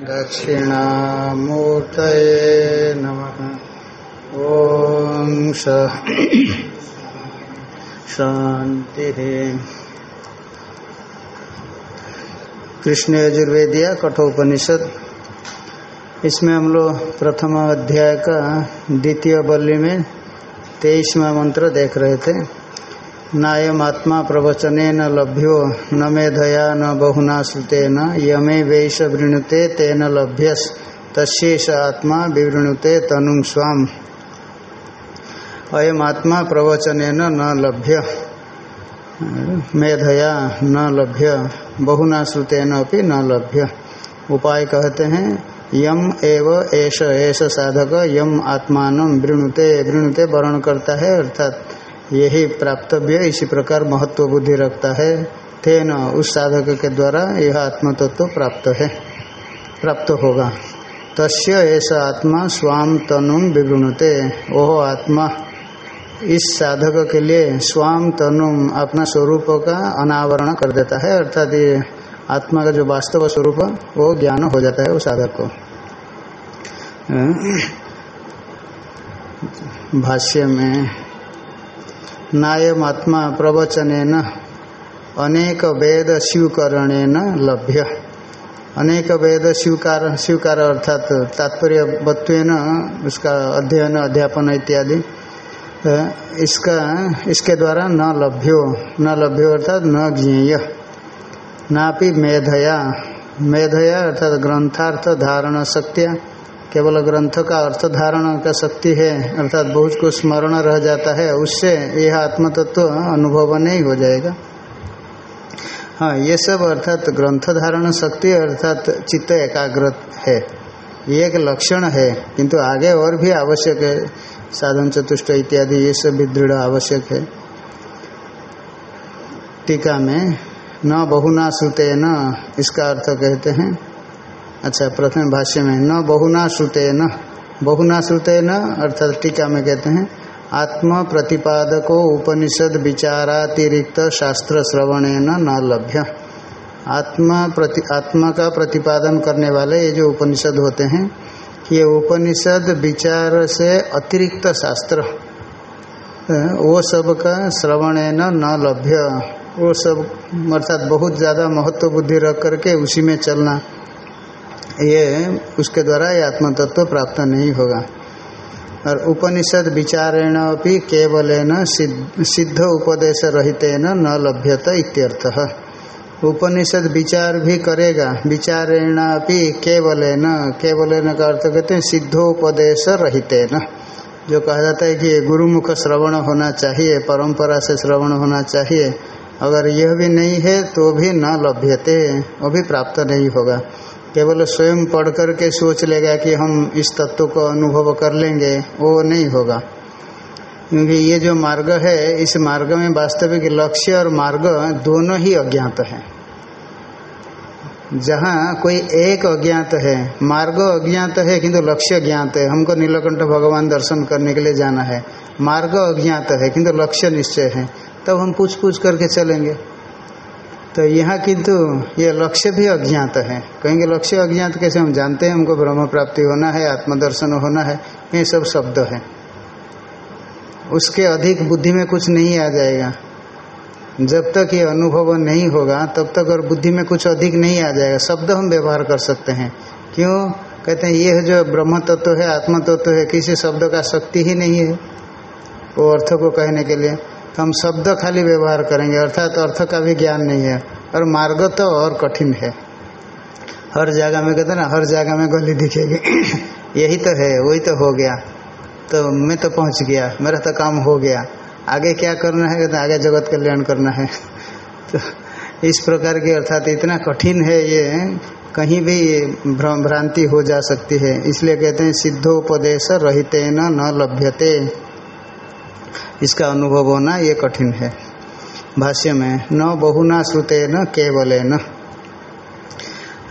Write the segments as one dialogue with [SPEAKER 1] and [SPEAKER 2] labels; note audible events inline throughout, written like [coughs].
[SPEAKER 1] दक्षिणामूर्तये नमः। ॐ शान्तिः। कृष्ण यजुर्वेदिया कठोपनिषद। इसमें हम लोग प्रथम अध्याय का द्वितीय बल्ली में तेईसवा मंत्र देख रहे थे। नायमात्मा प्रवचन न लभ्यो, न मेधया न बहुना श्रुतेन यमे वैश वृणुते तेन लभ्यस तस्ेष आत्मा विवृणुते तनु स्वाम। अयमात्मा प्रवचन न लभ्य मेधया न लभ्य, बहुना श्रुतेन अपनी न लभ्य। उपाय कहते हैं, यम एव एष एष साधक, यम आत्मान वृणुते वृणुते वर्ण करता है, अर्थात यही प्राप्तव्य, इसी प्रकार महत्व बुद्धि रखता है। तेन उस साधक के द्वारा यह आत्म तत्व प्राप्त है, प्राप्त होगा। तस्य ऐसा आत्मा स्वाम तनु विवृणुते। ओह आत्मा, इस साधक के लिए स्वाम तनुम अपना स्वरूप का अनावरण कर देता है, अर्थात ये आत्मा का जो वास्तव स्वरूप, वो ज्ञान हो जाता है उस साधक को। भाष्य में नायमात्मा प्रवचन अनेक वेद स्वीकरण लभ्य। अनेक वेद स्वीकार स्वीकार अर्थात तात्पर्य बत्वेन उसका अध्ययन, अध्यापन इत्यादि इसका, इसके द्वारा न लभ्यो न लभ्यो अर्थात न ज्ञेय। नापि मेधया मेधया अर्थात ग्रंथार्थ धारण शक्तिया केवल ग्रंथ का अर्थ धारण का शक्ति है, अर्थात बहुत को स्मरण रह जाता है, उससे यह आत्म तत्व अनुभव नहीं हो जाएगा। हाँ ये सब अर्थात ग्रंथ धारण शक्ति अर्थात चित्त एकाग्रत है। ये एक लक्षण है, किंतु आगे और भी आवश्यक है। साधन चतुष्ट इत्यादि, ये सब भी दृढ़ आवश्यक है। टीका में, न बहुना श्रुते न इसका अर्थ कहते हैं। अच्छा प्रथम भाष्य में, न बहुना श्रुते न बहुना श्रुते न अर्थात टीका में कहते हैं आत्म प्रतिपादको उपनिषद विचारातिरिक्त शास्त्र श्रवण न न लभ्य। आत्मा प्रति, आत्मा का प्रतिपादन करने वाले ये जो उपनिषद होते हैं, ये उपनिषद विचार से अतिरिक्त शास्त्र वो सब का श्रवण न न लभ्य। वो सब, अर्थात बहुत ज़्यादा महत्व बुद्धि रख करके उसी में चलना। ये उसके द्वारा ये आत्म तत्व प्राप्त नहीं होगा। और उपनिषद विचारेण अभी केवल सिद्ध उपदेश रहित न लभ्यत इत्यर्थ। उपनिषद विचार भी करेगा। विचारेण अभी केवल केवल का अर्थ कहते हैं सिद्धोपदेश रहित न जो कहा जाता है कि गुरुमुख श्रवण होना चाहिए, परंपरा से श्रवण होना चाहिए। अगर यह भी नहीं है तो भी न लभ्यते, वो भी प्राप्त नहीं होगा। केवल स्वयं पढ़ करके सोच लेगा कि हम इस तत्व को अनुभव कर लेंगे, वो नहीं होगा। क्योंकि ये जो मार्ग है, इस मार्ग में वास्तविक लक्ष्य और मार्ग दोनों ही अज्ञात है। जहाँ कोई एक अज्ञात है, मार्ग अज्ञात है किंतु लक्ष्य ज्ञात है, हमको नीलकंठ भगवान दर्शन करने के लिए जाना है। मार्ग अज्ञात है किंतु लक्ष्य निश्चय है, तब हम पूछ पूछ करके चलेंगे। तो यहाँ किंतु ये लक्ष्य भी अज्ञात है। कहेंगे लक्ष्य अज्ञात कैसे हम जानते हैं? हमको ब्रह्म प्राप्ति होना है, आत्मदर्शन होना है, ये सब शब्द है। उसके अधिक बुद्धि में कुछ नहीं आ जाएगा। जब तक ये अनुभव नहीं होगा, तब तक और बुद्धि में कुछ अधिक नहीं आ जाएगा। शब्द हम व्यवहार कर सकते हैं। क्यों? कहते हैं ये जो ब्रह्म तत्व है आत्म तत्व है, किसी शब्द का शक्ति ही नहीं है। वो अर्थ को कहने के लिए तो हम शब्द खाली व्यवहार करेंगे, अर्थात अर्थ का भी ज्ञान नहीं है, और मार्ग तो और कठिन है। हर जगह में कहते ना, हर जगह में गली दिखेगी। [clears throat] यही तो है, वही तो हो गया। तो मैं तो पहुँच गया, मेरा तो काम हो गया। आगे क्या करना है? कहते आगे जगत कल्याण करना है। [laughs] तो इस प्रकार की, अर्थात इतना कठिन है ये, कहीं भी भ्रांति हो जा सकती है। इसलिए कहते हैं, सिद्धोपदेश रहते न लभ्यते। इसका अनुभव होना ये कठिन है। भाष्य में, न बहुना श्रुते न केवल न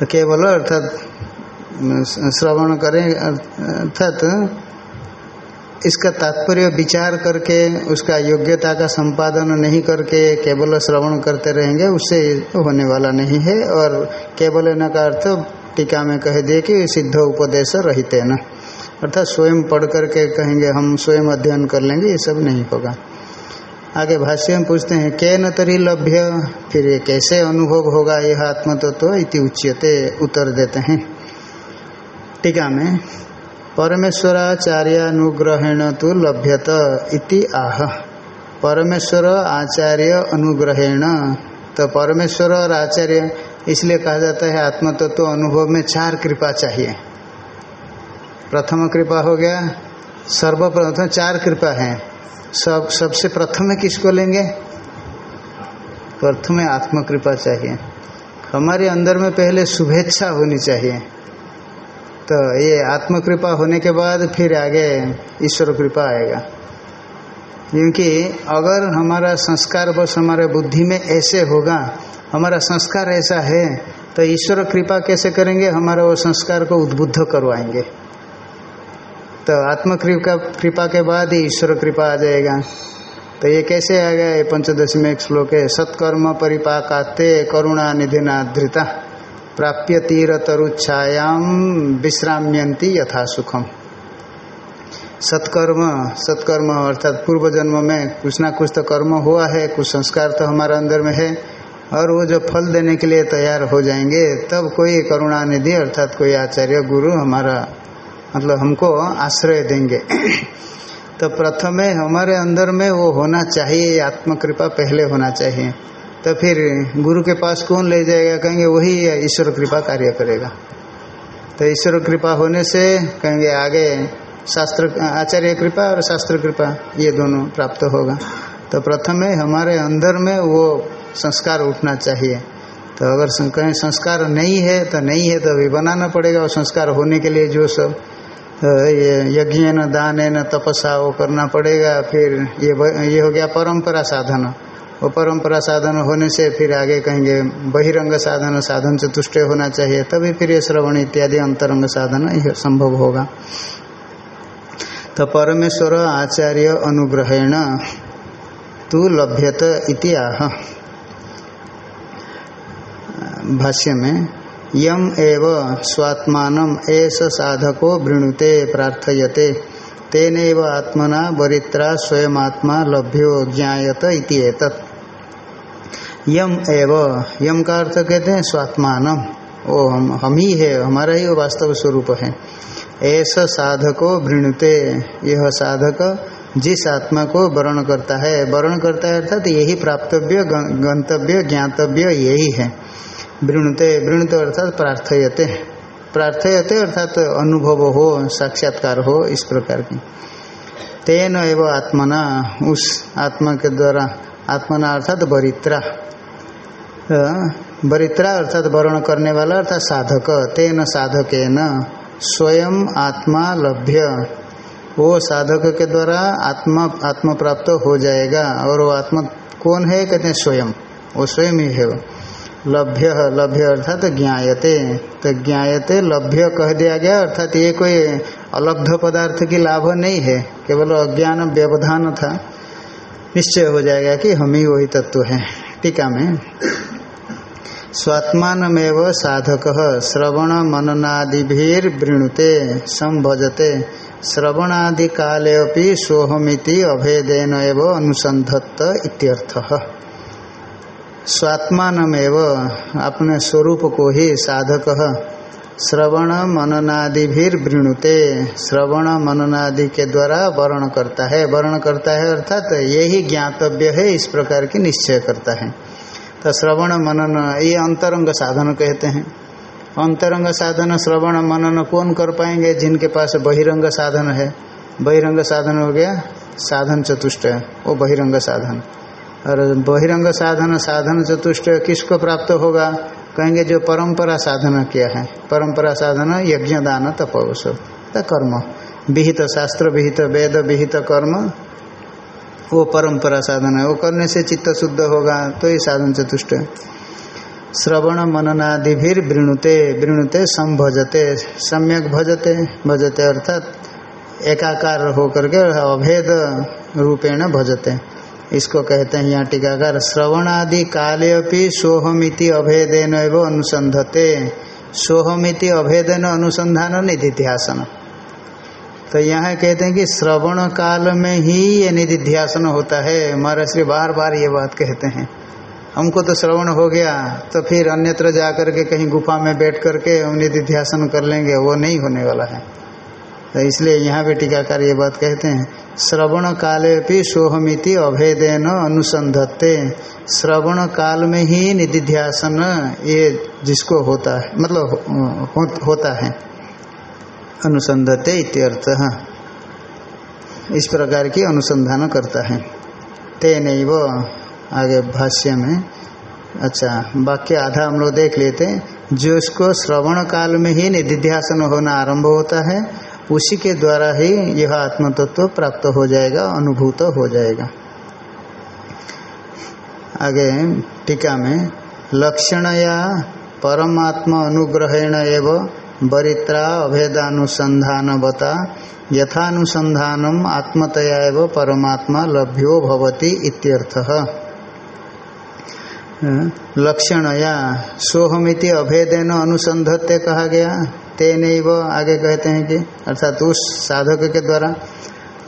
[SPEAKER 1] केवल अर्थात, श्रवण करें, अर्थात इसका तात्पर्य विचार करके, उसका योग्यता का संपादन नहीं करके केवल श्रवण करते रहेंगे, उससे होने वाला नहीं है। और केवल न का अर्थ टीका में कह दिए कि सिद्ध उपदेश रहते न अर्थात स्वयं पढ़ करके कहेंगे, हम स्वयं अध्ययन कर लेंगे, ये सब नहीं होगा। आगे भाष्य में पूछते हैं, के न तरी लभ्य? फिर ये कैसे अनुभव होगा? यह आत्मतत्व तो इति उच्यते। उत्तर देते हैं। टीका में परमेश्वराचार्यानुग्रहेण तो लभ्यत इति आह। परमेश्वर आचार्य अनुग्रहेण। तो परमेश्वर और आचार्य, इसलिए कहा जाता है, आत्मतत्व तो अनुभव में चार कृपा चाहिए। प्रथम कृपा हो गया। सर्वप्रथम चार कृपा है। सब, सबसे प्रथम किसको लेंगे? प्रथम आत्म कृपा चाहिए। हमारे अंदर में पहले शुभेच्छा होनी चाहिए। तो ये आत्म कृपा होने के बाद फिर आगे ईश्वर कृपा आएगा। क्योंकि अगर हमारा संस्कार बस हमारे बुद्धि में ऐसे होगा, हमारा संस्कार ऐसा है तो ईश्वर कृपा कैसे करेंगे? हमारा वो संस्कार को उद्बुद्ध करवाएँगे। तो आत्म कृपा कृपा के बाद ही ईश्वर कृपा आ जाएगा। तो ये कैसे आ गया? ये पंचदश में एक श्लोक है सत्कर्म परिपाकाते करुणा निधिना धृता, प्राप्य तीर तरुच्छायाम विश्राम्यंती यथा सुखम। सत्कर्म सत्कर्म अर्थात पूर्व जन्म में कुछ ना कुछ तो कर्म हुआ है, कुछ संस्कार तो हमारा अंदर में है, और वो जो फल देने के लिए तैयार हो जाएँगे, तब कोई करुणा निधि अर्थात कोई आचार्य गुरु हमारा मतलब हमको आश्रय देंगे। [clears throat] तो प्रथमे हमारे अंदर में वो होना चाहिए आत्म कृपा पहले होना चाहिए। तो फिर गुरु के पास कौन ले जाएगा? कहेंगे वही ईश्वर कृपा कार्य करेगा। तो ईश्वर कृपा होने से कहेंगे आगे शास्त्र, आचार्य कृपा और शास्त्र कृपा, ये दोनों प्राप्त होगा। तो प्रथम हमारे अंदर में वो संस्कार उठना चाहिए। तो अगर कहें संस्कार नहीं है तो नहीं है तो अभी बनाना पड़ेगा। और संस्कार होने के लिए जो सब ये यज्ञ न दान न तपस्या वो करना पड़ेगा, फिर ये ये हो गया परंपरा साधन। वो परंपरा साधन होने से फिर आगे कहेंगे, बहिरंग साधन साधन चतुष्ट होना चाहिए, तभी फिर ये श्रवण इत्यादि अंतरंग साधन यह संभव होगा। तो परमेश्वर आचार्य अनुग्रहेण, तू लभ्यत इति आह। भाष्य में यम एव स्वात्मान एस साधको वृणुते, प्रार्थयते। तेन आत्मना वरित्रा स्वयं आत्मा लभ्यो ज्ञात इति यम एव, यम का अर्थ कहते हैं स्वात्मान। वो हम हम ही है, हमारा ही वास्तव स्वरूप है। ऐसा साधको वृणुते, यह साधक जिस आत्मा को वर्ण करता है, वर्ण करता है अर्थात यही प्राप्तव्य गंतव्य, ज्ञातव्य, यही है। वृणुते वृणुते अर्थात प्रार्थयते। प्रार्थयते अर्थात अनुभव हो, साक्षात्कार हो, इस प्रकार की। तेन एवं आत्मना, उस आत्मा के द्वारा, आत्मना अर्थात बरित्रा वरित्रा अर्थात वर्ण करने वाला अर्थात साधक। तेन साधक न स्वयं आत्मा लभ्य। वो साधक के द्वारा आत्मा आत्म प्राप्त हो जाएगा और वो आत्मा कौन है? कहते हैं स्वयं। वो स्वयं ही है लभ्य लभ्य अर्थात ज्ञायते। तो ज्ञायते, लभ्य कह दिया गया, अर्थात ये कोई अलब्ध पदार्थ की लाभ नहीं है, केवल अज्ञान व्यवधान था। निश्चय हो जाएगा कि हम ही वही तत्व है। टीका में, स्वात्मानमेव साधक श्रवण मननादिवृणुते संभजते। श्रवणादि काले सोहमिति अभेदेन एव अनुसंधत्त इत्यर्थ। स्वात्मानमेव अपने स्वरूप को ही साधक श्रवण मननादि भी वृणुते श्रवण मननादि के द्वारा वर्ण करता है। वर्ण करता है अर्थात तो यही ज्ञातव्य है, इस प्रकार की निश्चय करता है। तो श्रवण मनन, ये अंतरंग साधन कहते हैं। अंतरंग साधन, श्रवण मनन कौन कर पाएँगे जिनके पास बहिरंग साधन है? बहिरंग साधन हो गया साधन चतुष्ट, वो बहिरंग साधन। और बहिरंग साधन साधन चतुष्ट किसको प्राप्त होगा? कहेंगे जो परंपरा साधना किया है। परंपरा साधन यज्ञ दान तपोस कर्म। विहित शास्त्र, विहित वेद, विहित कर्म। वो परंपरा साधन है। वो करने से चित्त शुद्ध होगा तो ये साधन चतुष्ट। श्रवण मननादि भी वृणुते। वृणुते संभजते। सम्यक भजते। भजते अर्थात एकाकार होकर के अभेद रूपेण भजते। इसको कहते हैं यहाँ टीकाकार, श्रवणादि काले अपनी सोहमिति अभेदेन एवं अनुसंधते। सोहमिति अभेदन अनुसंधान निधिध्यासन। तो यहाँ कहते हैं कि श्रवण काल में ही ये निधिध्यासन होता है। महाराष्ट्री बार बार ये बात कहते हैं। हमको तो श्रवण हो गया तो फिर अन्यत्र जा कर के कहीं गुफा में बैठ करके हम निधिध्यासन कर लेंगे, वो नहीं होने वाला है। तो इसलिए यहाँ भी टीकाकार ये बात कहते हैं श्रवण काले भी सोहमिति अभेदेन अनुसंधत्ते। श्रवण काल में ही निधिध्यासन ये जिसको होता है मतलब हो, होता है अनुसंधते इत्यर्थ इस प्रकार की अनुसंधान करता है। तेन वो आगे भाष्य में अच्छा वाक्य आधा हम लोग देख लेते हैं। जो इसको श्रवण काल में ही निधिध्यासन होना आरंभ होता है उसी के द्वारा ही यह आत्मतत्व प्राप्त हो जाएगा, अनुभूत हो जाएगा। आगे टीका में लक्षण या परमात्मा अनुग्रहेण एवं वरित्रा अभेदानुसंधान बता यथानुसंधानम आत्मतया एवं परमात्मा लभ्यो भवति लक्षण या सोहमिति अभेदेन अनुसंधत्ते कहा गया। तेन वो आगे कहते हैं कि, अर्थात उस साधक के द्वारा।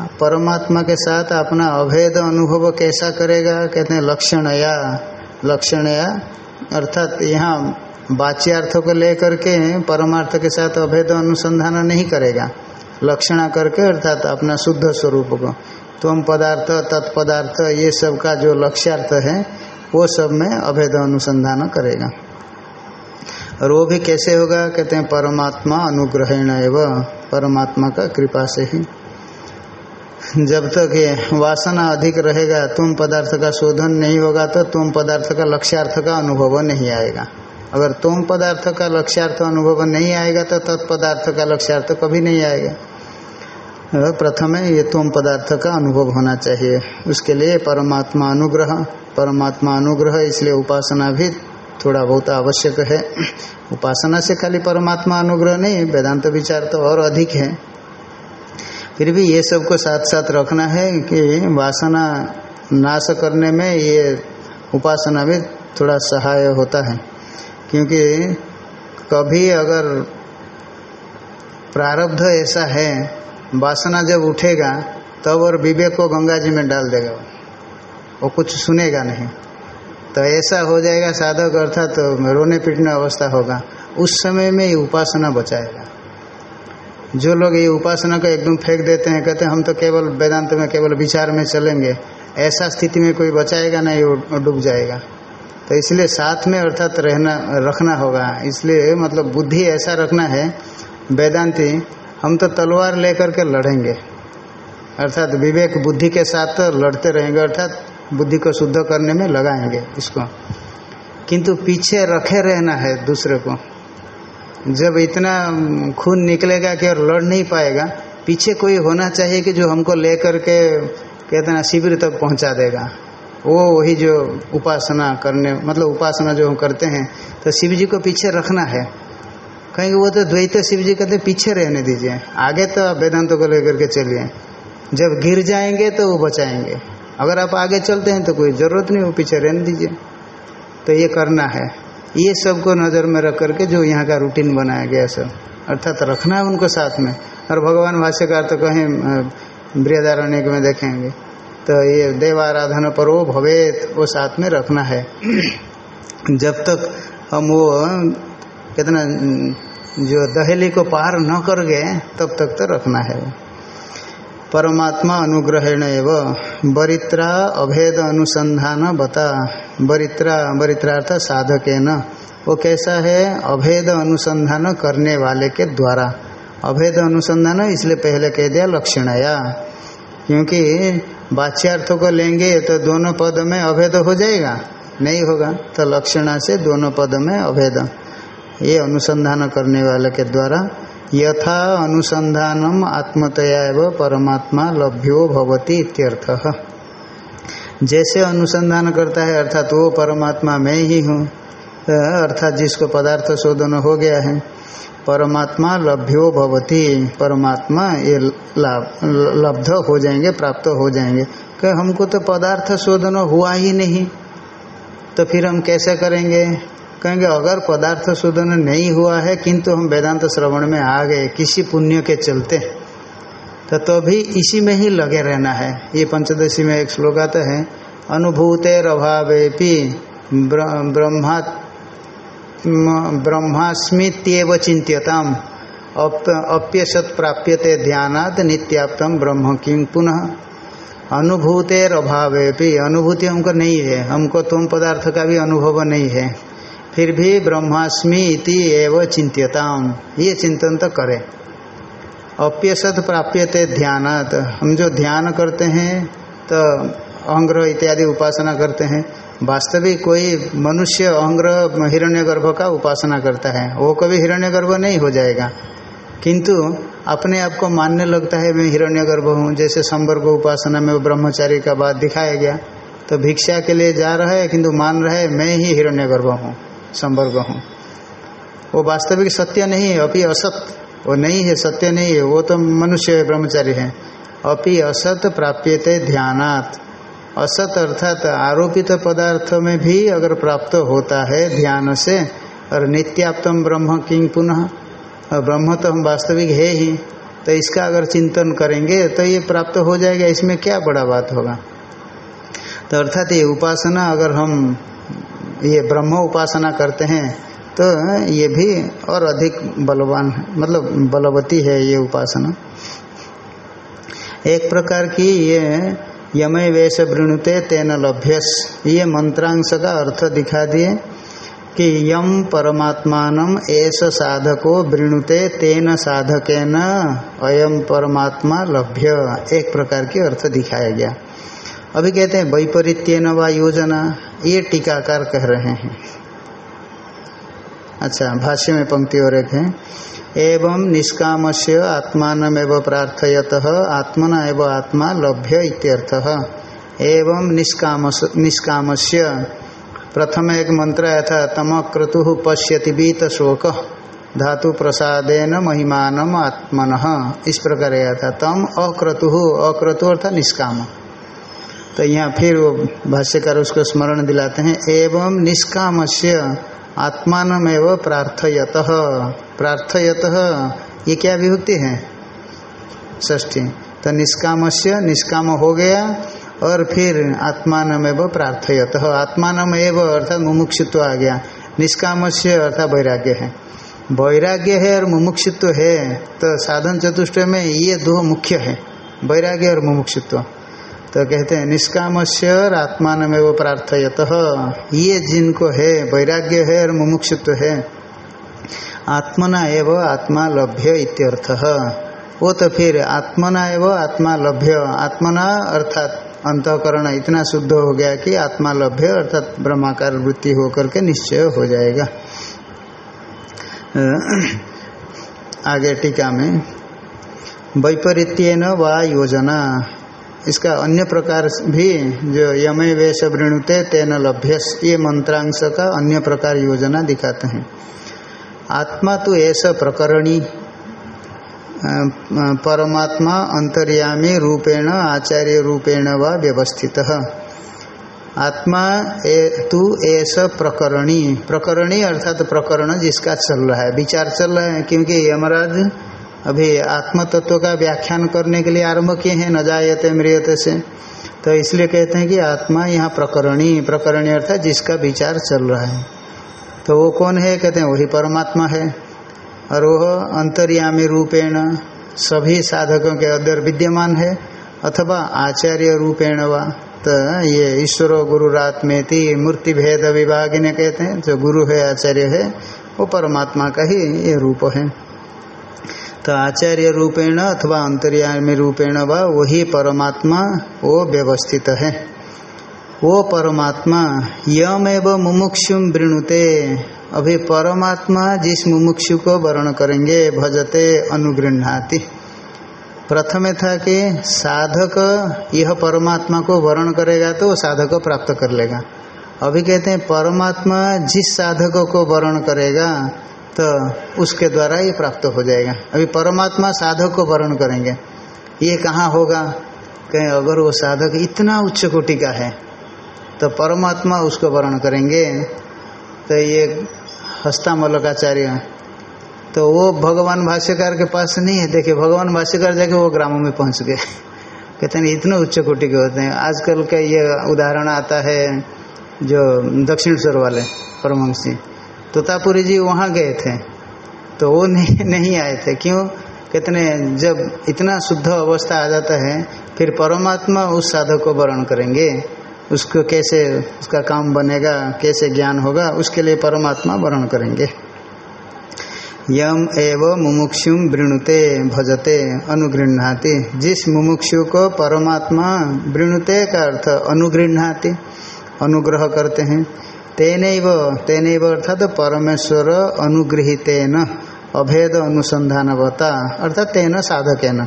[SPEAKER 1] परमात्मा के साथ अपना अभेद अनुभव कैसा करेगा? कहते हैं लक्षण या लक्षण या अर्थात यहाँ बाच्यार्थ को लेकर के परमार्थ के साथ अभेद अनुसंधान नहीं करेगा। लक्षणा करके, अर्थात अपना शुद्ध स्वरूप को। तुम पदार्थ, तत्पदार्थ, ये सब का जो लक्ष्यार्थ है, वो सब में अभेद अनुसंधान करेगा। और वो भी कैसे होगा? कहते हैं परमात्मा अनुग्रहण एवं परमात्मा का कृपा से ही। जब तक ये वासना अधिक रहेगा, तुम पदार्थ का शोधन नहीं होगा तो तुम पदार्थ का लक्ष्यार्थ का अनुभव नहीं आएगा। अगर तुम पदार्थ का लक्ष्यार्थ अनुभव नहीं आएगा तो तत्पदार्थ का लक्ष्यार्थ कभी नहीं आएगा। प्रथम ये तुम पदार्थ का अनुभव होना चाहिए। उसके लिए परमात्मा अनुग्रह परमात्मा अनुग्रह, इसलिए उपासना भी थोड़ा बहुत आवश्यक है। उपासना से खाली परमात्मा अनुग्रह नहीं, वेदांत तो विचार तो और अधिक है। फिर भी ये सबको साथ साथ रखना है कि वासना नाश करने में ये उपासना भी थोड़ा सहाय होता है। क्योंकि कभी अगर प्रारब्ध ऐसा है, वासना जब उठेगा, तब तो और विवेक को गंगा जी में डाल देगा। वो कुछ सुनेगा नहीं। तो ऐसा हो जाएगा, साधक अर्थात तो रोने पीटने अवस्था होगा। उस समय में ये उपासना बचाएगा। जो लोग ये उपासना को एकदम फेंक देते हैं, कहते हैं, हम तो केवल वेदांत में, केवल विचार में चलेंगे। ऐसा स्थिति में कोई बचाएगा नहीं वो डूब जाएगा। तो इसलिए साथ में अर्थात रहना, रखना होगा। इसलिए मतलब बुद्धि ऐसा रखना है, वेदांति, हम तो तलवार लेकर के लड़ेंगे। अर्थात विवेक बुद्धि के साथ तो लड़ते रहेंगे। अर्थात बुद्धि को शुद्ध करने में लगाएँगे इसको। किंतु पीछे रखे रहना है दूसरे को। जब इतना खून निकलेगा कि और लड़ नहीं पाएगा, पीछे कोई होना चाहिए कि जो हमको लेकर के, कहते ना, शिविर तक पहुँचा देगा। वो वही जो उपासना करने मतलब उपासना जो हम करते हैं तो शिव जी को पीछे रखना है। कहेंगे, वो तो द्वैत शिव जी कहते पीछे रहने दीजिए। आगे तो आप वेदांतों को लेकर के चलिए। जब गिर जाएँगे तो वो बचाएँगे। अगर आप आगे चलते हैं तो कोई ज़रूरत नहीं, वो पीछे रहने दीजिए। तो ये करना है। ये सबको नज़र में रख करके जो यहाँ का रूटीन बनाया गया सब, अर्थात रखना है उनको साथ में। और भगवान भाष्यकार तो कहें बृहदारण्य में देखेंगे। तो ये देव आराधना पर वो भवेत, वो साथ में रखना है। जब तक हम वो कितना जो दहेली को पार न कर गए, तब तक तो रखना है। परमात्मा अनुग्रहण एव बरित्रा अभेद अनुसंधान बता। बरित्रा, बरित्रार्थ साधक न वो कैसा है? अभेद अनुसंधान करने वाले के द्वारा। अभेद अनुसंधान इसलिए पहले कह दिया लक्षणया। क्योंकि बाच्यार्थों को लेंगे तो दोनों पद में अभेद हो जाएगा। नहीं होगा तो लक्षणा से दोनों पद में अभेद। ये अनुसंधान करने वाले के द्वारा यथा अनुसंधानम आत्मतया एवं परमात्मा लभ्यो भवती इत्यर्थ। जैसे अनुसंधान करता है, अर्थात वो परमात्मा मैं ही हूँ अर्थात जिसको पदार्थ शोधन हो गया है, परमात्मा लभ्यो भवती, परमात्मा ये लब्ध हो जाएँगे, प्राप्त हो जाएँगे। कि हमको तो पदार्थ शोधन हुआ ही नहीं तो फिर हम कैसे करेंगे? कहेंगे, अगर पदार्थ शोधन नहीं हुआ है, किंतु हम वेदांत श्रवण में आ गए, किसी पुण्य के चलते तो तभी तो इसी में ही लगे रहना है। ये पंचदशी में एक श्लोक आता है अनुभूतेर अभावेपि ब्रह्मा ब्रह्मास्मित्यव चिंत्यताम अप्यसत प्राप्यते ध्यानाद नित्याप्तम ब्रह्म किम पुनः? अनुभूतेर अभावेपि अनुभूति हमको नहीं है, हमको तुम पदार्थ का भी अनुभव नहीं है। फिर भी ब्रह्मास्मि इति एव चिंत्यताम। ये चिंतन तो करें। अप्यसत प्राप्यते ध्यानात। हम जो ध्यान करते हैं तो अहंग्रह इत्यादि उपासना करते हैं, वास्तविक कोई मनुष्य अहंग्रह हिरण्यगर्भ का उपासना करता है, वो कभी हिरण्यगर्भ नहीं हो जाएगा। किंतु अपने आप को मानने लगता है, मैं हिरण्यगर्भ हूँ, जैसे संवर्ग उपासना में ब्रह्मचारी का बात दिखाया गया तो भिक्षा के लिए जा रहा है, किंतु मान रहा है, मैं ही हिरण्यगर्भ हूँ। संवर्ग हूँ। वो वास्तविक सत्य नहीं है अभी असत। वो नहीं है, सत्य नहीं है। वो तो मनुष्य है ब्रह्मचारी है। अपि असत प्राप्यते ध्यानात्। असत अर्थात आरोपित पदार्थ में भी अगर प्राप्त होता है ध्यान से, और नित्याप्तम ब्रह्म किंग पुनः? और ब्रह्म तो हम वास्तविक है ही। तो इसका अगर चिंतन करेंगे तो ये प्राप्त हो जाएगा। इसमें क्या बड़ा बात होगा? तो अर्थात ये उपासना अगर हम ये ब्रह्म उपासना करते हैं तो ये भी और अधिक बलवान मतलब बलवती है ये उपासना। एक प्रकार की ये यमय वेश वृणुते तेन लभ्यस, ये मंत्रांश का अर्थ दिखा दिए कि यम परमात्मान एस साधको वृणुते तेन साधकेन अयम परमात्मा लभ्य, एक प्रकार के अर्थ दिखाया गया। अभी कहते हैं, वैपरीत्यन व योजना, ये टीकाकार कह रहे हैं। अच्छा भाष्य में पंक्ति और एक है। एवं निष्काम से आत्मानमेव प्रार्थयत, आत्मना एव आत्मा लभ्य इत्यर्थ। एवं निष्काम निष्काम से प्रथम एक मंत्र आया था, तम क्रतु पश्यति बीत शोक, धातु प्रसादेन महिमान आत्मन। इस प्रकार आया था, तम अक्रतु अक्रतु अर्थात निष्काम। तो यहाँ फिर वो भाष्यकार उसको स्मरण दिलाते हैं, एवं निष्काम से आत्मानमेव प्रार्थयत। प्रार्थयत, ये क्या विभक्ति है? ष्ठी तो निष्काम से निष्काम हो गया, और फिर आत्मानमेव प्रार्थयत। आत्मानमेव अर्थात मुमुक्षुत्व आ गया। निष्काम से अर्थात वैराग्य है। वैराग्य है और मुमुक्षुत्व है तो साधन चतुष्ट में ये दो मुख्य है। वैराग्य और मुमुक्षुत्व। तो कहते हैं निष्काम से और आत्मान में वो प्रार्थयत। ये जिनको है, वैराग्य है और मुमुक्षुत्व है, आत्मना एवं आत्मा लभ्य इत्यर्थ। वो तो फिर आत्मना एवं आत्मा लभ्य, आत्मना अर्थात अंतकरण इतना शुद्ध हो गया कि आत्मा लभ्य अर्थात ब्रह्माकार वृत्ति होकर के निश्चय हो जाएगा। आगे टीका में, वैपरीत्यन व योजना। इसका अन्य प्रकार भी जो यमय वेश वृणुते तेन लभ्यस, ये मंत्रांश का अन्य प्रकार योजना दिखाते हैं। आत्मा तो ऐसा प्रकरणी परमात्मा अंतर्यामी रूपेण, आचार्य रूपेण व व्यवस्थित। आत्मा तू ऐसा प्रकरणी प्रकरणी अर्थात प्रकरण जिसका चल रहा है, विचार चल रहा है, क्योंकि यमराज अभी आत्म तत्व का व्याख्यान करने के लिए आरंभ किए हैं, न जायते मृियते से। तो इसलिए कहते हैं कि आत्मा यहाँ प्रकरणी प्रकरणी अर्थात जिसका विचार चल रहा है। तो वो कौन है? कहते हैं, वही परमात्मा है। और वह अंतर्यामी रूपेण सभी साधकों के अंदर विद्यमान है, अथवा आचार्य रूपेण व। तो ये ईश्वर गुरुरात्मेति मूर्ति भेद विभाग ने कहते हैं, जो गुरु है, आचार्य है, वो परमात्मा का ही ये रूप है। तो आचार्य रूपेण अथवा अंतर्यामी रूपेण व वही परमात्मा वो व्यवस्थित है। वो परमात्मा यम एवं मुमुक्षु वृणुते, अभी परमात्मा जिस मुमुक्षु को वर्ण करेंगे, भजते अनुगृहाति प्रथम था कि साधक यह परमात्मा को वर्ण करेगा तो साधक प्राप्त कर लेगा। अभी कहते हैं, परमात्मा जिस साधक को वर्ण करेगा तो उसके द्वारा ये प्राप्त हो जाएगा। अभी परमात्मा साधक को वर्ण करेंगे। ये कहाँ होगा? कहें अगर वो साधक इतना उच्च कोटि का है तो परमात्मा उसको वर्ण करेंगे। तो ये हस्तामलकाचार्य तो वो भगवान भाष्यकार के पास नहीं है। देखिए, भगवान भाष्यकार जाके वो ग्रामों में पहुँच गए। [laughs] कहते हैं, इतने उच्च कोटि के होते हैं। आजकल का ये उदाहरण आता है, जो दक्षिण स्वर वाले परमहंसी तोतापुरी जी वहाँ गए थे तो वो नहीं नहीं आए थे। क्यों? कितने, जब इतना शुद्ध अवस्था आ जाता है, फिर परमात्मा उस साधक को वर्ण करेंगे। उसको कैसे, उसका काम बनेगा, कैसे ज्ञान होगा, उसके लिए परमात्मा वर्ण करेंगे। यम एव मुमुक्षु वृणुते भजते अनुगृहाति जिस मुमुक्षु को परमात्मा वृणुते का अर्थ अनुगृहाति अनुग्रह करते हैं तेन तेन अर्थात तो परमेश्वर अनुगृहितेन, अभेद अनुसंधानवता अर्थात तेन साधकेन।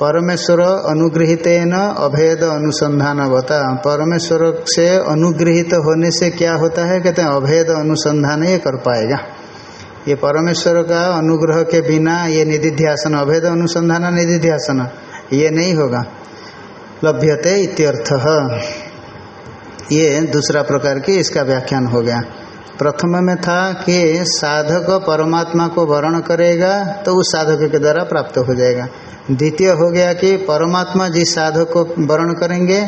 [SPEAKER 1] परमेश्वर अनुगृहितेन, अभेद अनुसंधानवता परमेश्वर से अनुगृहित होने से क्या होता है? कहते हैं अभेद अनुसंधान ये कर पाएगा। ये परमेश्वर का अनुग्रह के बिना ये निधिध्यासन, अभेद अनुसंधान निधिध्यासन, ये नहीं होगा। लभ्यते इत्यर्थ। ये दूसरा प्रकार की इसका व्याख्यान हो गया। प्रथम में था कि साधक परमात्मा को वर्ण करेगा तो उस साधक के द्वारा प्राप्त हो जाएगा। द्वितीय हो गया कि परमात्मा जिस साधक को वर्ण करेंगे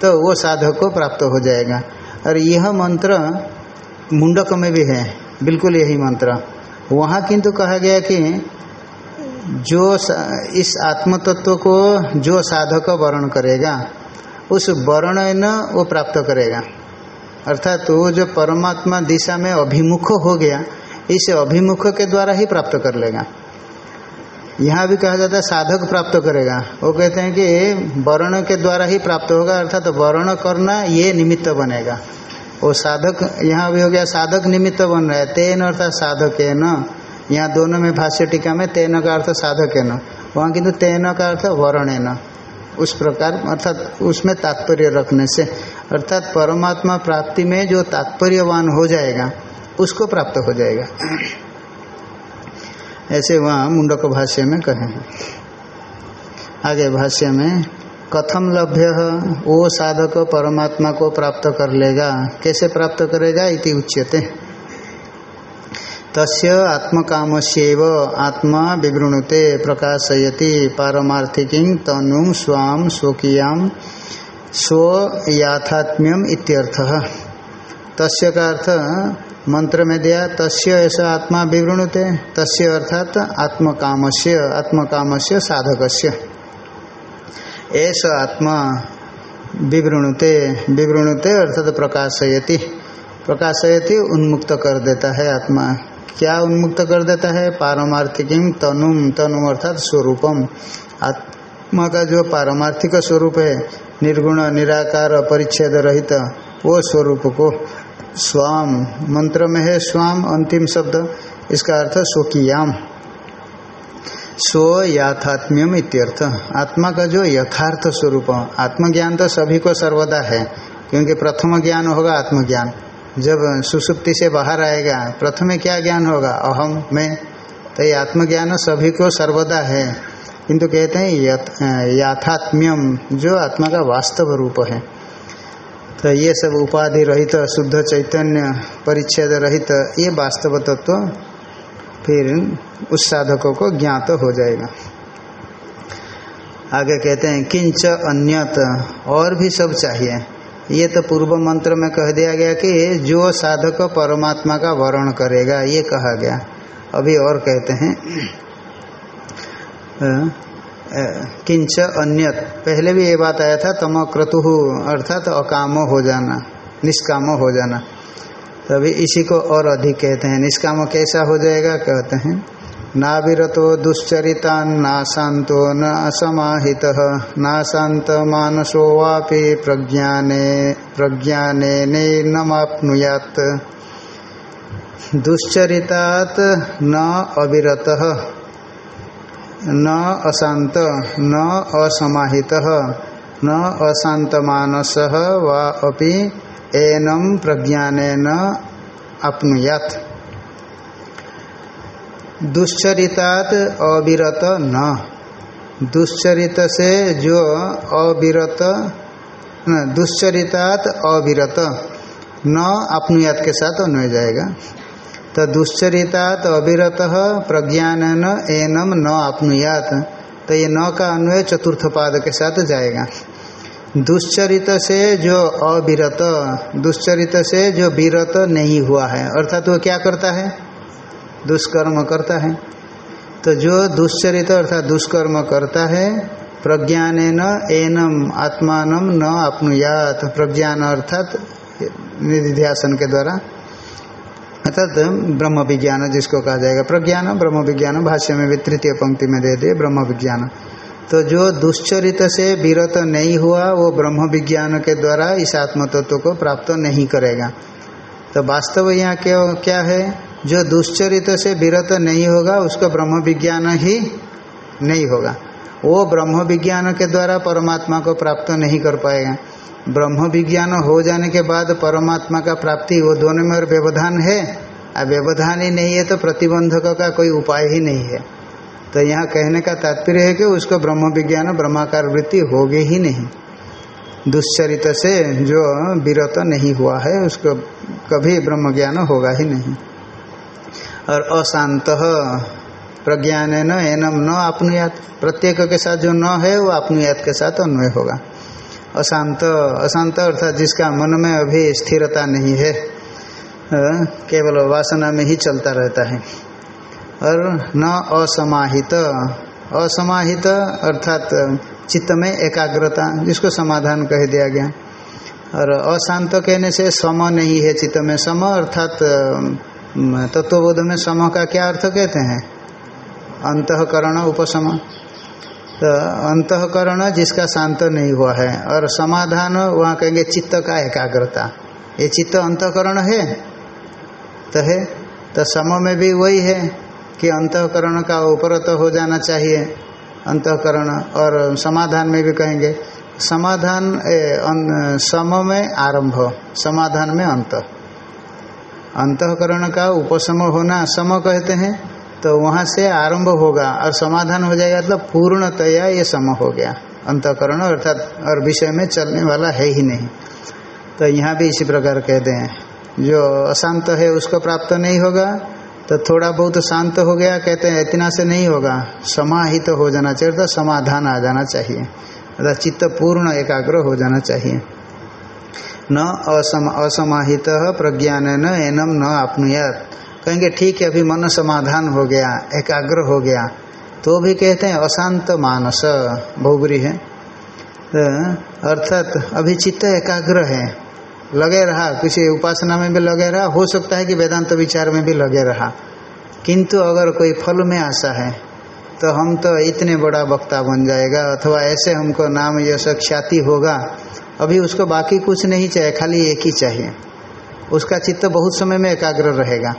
[SPEAKER 1] तो वो साधक को प्राप्त हो जाएगा। और यह मंत्र मुंडक में भी है, बिल्कुल यही मंत्र। वहाँ किंतु कहा गया कि जो इस आत्मतत्व को जो साधक वर्ण करेगा उस वर्ण न वो प्राप्त करेगा। अर्थात वो जो परमात्मा दिशा में अभिमुख हो गया, इस अभिमुख के द्वारा ही प्राप्त कर लेगा। यहाँ भी कहा जाता है साधक प्राप्त करेगा। वो कहते हैं कि वर्ण के द्वारा ही प्राप्त होगा, अर्थात तो वर्ण करना ये निमित्त बनेगा। वो साधक, यहाँ भी हो गया साधक निमित्त बन रहा है। तेन अर्थात साधक है न यहाँ दोनों में भाष्य टीका में तेन का अर्थ साधक है न वहाँ किंतु तेन का अर्थ वर्ण है न उस प्रकार, अर्थात उसमें तात्पर्य रखने से, अर्थात परमात्मा प्राप्ति में जो तात्पर्यवान हो जाएगा, उसको प्राप्त हो जाएगा। ऐसे वहाँ मुंडक भाष्य में कहे हैं। आगे भाष्य में, कथम लभ्य वो साधक परमात्मा को प्राप्त कर लेगा। कैसे प्राप्त करेगा? इति उच्यते। तस्य आत्मकामस्यव आत्मा विवृणुते प्रकाशयति पारमार्थिकी तनु स्वाम स्वकीयाम स्व याथात्म्यम इत्यर्थः। तस्य का अर्थ? मंत्र में दिया, तस्य ऐसा आत्मा विवृणुते तस्य अर्थात आत्मकामस्य आत्मकामस्य साधकस्य। ऐसा आत्मा विवृणुते विवृणुते अर्थात प्रकाशयति। प्रकाशयति, उन्मुक्त कर देता है आत्मा। क्या उन्मुक्त कर देता है? पारमार्थिकीम तनुम तनु अर्थात स्वरूपम। आत्मा का जो पारमार्थिक स्वरूप है, निर्गुण, निराकार, परिच्छेद रहित, वो स्वरूप को स्वाम, मंत्र में है स्वाम, अंतिम शब्द, इसका अर्थ स्वकीयाम। स्व याथात्म्यम इत्यर्थ। आत्मा का जो यथार्थ स्वरूप, आत्मज्ञान तो सभी को सर्वदा है, क्योंकि प्रथम ज्ञान होगा आत्मज्ञान। जब सुसुप्ति से बाहर आएगा, प्रथम क्या ज्ञान होगा? अहम, में। तो ये आत्मज्ञान सभी को सर्वदा है। किंतु कहते हैं याथात्म्यम, जो आत्मा का वास्तव रूप है। तो ये सब उपाधि रहित, शुद्ध चैतन्य, परिच्छेद रहित, ये वास्तव तत्व फिर उस साधकों को ज्ञात हो जाएगा। आगे कहते हैं, किंच अन्यत, और भी सब चाहिए। ये तो पूर्व मंत्र में कह दिया गया कि जो साधक परमात्मा का वर्ण करेगा, ये कहा गया। अभी और कहते हैं। किंच अन्यत। पहले भी ये बात आया था, तम क्रतु, अर्थात तो अकाम हो जाना, निष्काम हो जाना। तभी इसी को और अधिक कहते हैं। निष्काम कैसा हो जाएगा, कहते हैं। नाविरतो दुश्चरिता नाशांतो न असमाहित। नाशांत मानसो वापि प्रज्ञाने प्रज्ञाने नमाप्नुयात दुश्चरितात न अविरत, न अशांत न असमाहित, न अशांत मानस वा अपि एनम प्रज्ञान अपनुयात दुश्चरितात अविरत न। दुश्चरित से जो अविरत, न, दुश्चरितात अविरत। न अपनुयात के साथ अन्वय जाएगा। तो दुश्चरितात अविरत प्रज्ञान न एनम न अपनुयात तो ये न का अन्वय चतुर्थ पाद के साथ जाएगा। दुश्चरित से जो अविरत, दुश्चरित से जो विरत नहीं हुआ है। अर्थात वो क्या करता है? दुष्कर्म करता है। तो जो दुश्चरित अर्थात दुष्कर्म करता है, प्रज्ञान एनम आत्मान न अपनुयात। प्रज्ञान अर्थात निधिध्यासन के द्वारा। अर्थात ब्रह्म विज्ञान जिसको कहा जाएगा। प्रज्ञान ब्रह्म विज्ञान भाष्य में भी तृतीय पंक्ति में दे दिए ब्रह्म विज्ञान तो जो दुश्चरित से विरत नहीं हुआ, वो ब्रह्म विज्ञान के द्वारा इस आत्म तत्व को प्राप्त नहीं करेगा। तो वास्तव यहाँ क्या क्या है? जो दुश्चरित से विरत नहीं होगा, उसको ब्रह्म विज्ञान ही नहीं होगा। वो ब्रह्म विज्ञान के द्वारा परमात्मा को प्राप्त नहीं कर पाएगा। ब्रह्म विज्ञान हो जाने के बाद परमात्मा का प्राप्ति वो दोनों में और व्यवधान है। अब व्यवधान ही नहीं है तो प्रतिबंधक का कोई उपाय ही नहीं है। तो यहाँ कहने का तात्पर्य है कि उसको ब्रह्म विज्ञान ब्रह्माकार वृत्ति होगी ही नहीं। दुश्चरित से जो विरत नहीं हुआ है, उसको कभी ब्रह्म ज्ञान होगा ही नहीं। और अशांत प्रज्ञान न, एनम न अपनुयात प्रत्येक के साथ जो न है, वो अपनुयात के साथ अन्वय होगा। अशांत अशांत अर्थात जिसका मन में अभी स्थिरता नहीं है केवल वासना में ही चलता रहता है। और न असमाहित असमाहित अर्थात चित्त में एकाग्रता, जिसको समाधान कह दिया गया। और अशांत कहने से सम नहीं है चित्त में। सम अर्थात तत्वबोध में सम का क्या अर्थ कहते हैं? अंतकरण, उपसम। तो अंतकरण जिसका शांत नहीं हुआ है, और समाधान वहाँ कहेंगे चित्त का एकाग्रता। ये चित्त अंतकरण है? तो है। तो सम में भी वही है कि अंतकरण का उपरत हो जाना चाहिए, अंतकरण। और समाधान में भी कहेंगे, समाधान सम में आरंभ, समाधान में अंत। अंतकरण का उपसम होना सम कहते हैं तो वहाँ से आरंभ होगा और समाधान हो जाएगा मतलब पूर्णतया ये सम हो गया। अंतकरण अर्थात और विषय में चलने वाला है ही नहीं। तो यहाँ भी इसी प्रकार कहते हैं, जो अशांत है उसको प्राप्त नहीं होगा तो थोड़ा बहुत शांत हो गया, कहते हैं, इतना से नहीं होगा। समाहित तो हो जाना चाहिए तो समाधान आ जाना चाहिए। अर्थात चित्त पूर्ण एकाग्र हो जाना चाहिए। न असम, असमाहित प्रज्ञान न एनम न अपनुयात कहेंगे, ठीक है, अभी मन समाधान हो गया, एकाग्र हो गया। तो भी कहते हैं, अशांत मानस, बहुबरी है। तो अर्थात, अभी चित्त एकाग्र है। लगे रहा, किसी उपासना में भी लगे रहा, हो सकता है कि वेदांत विचार में भी लगे रहा। किंतु अगर कोई फल में आशा है तो हम तो इतने बड़ा वक्ता बन जाएगा, अथवा ऐसे हमको नाम यश ख्याति होगा अभी उसको बाकी कुछ नहीं चाहिए, खाली एक ही चाहिए। उसका चित्त बहुत समय में एकाग्र रहेगा।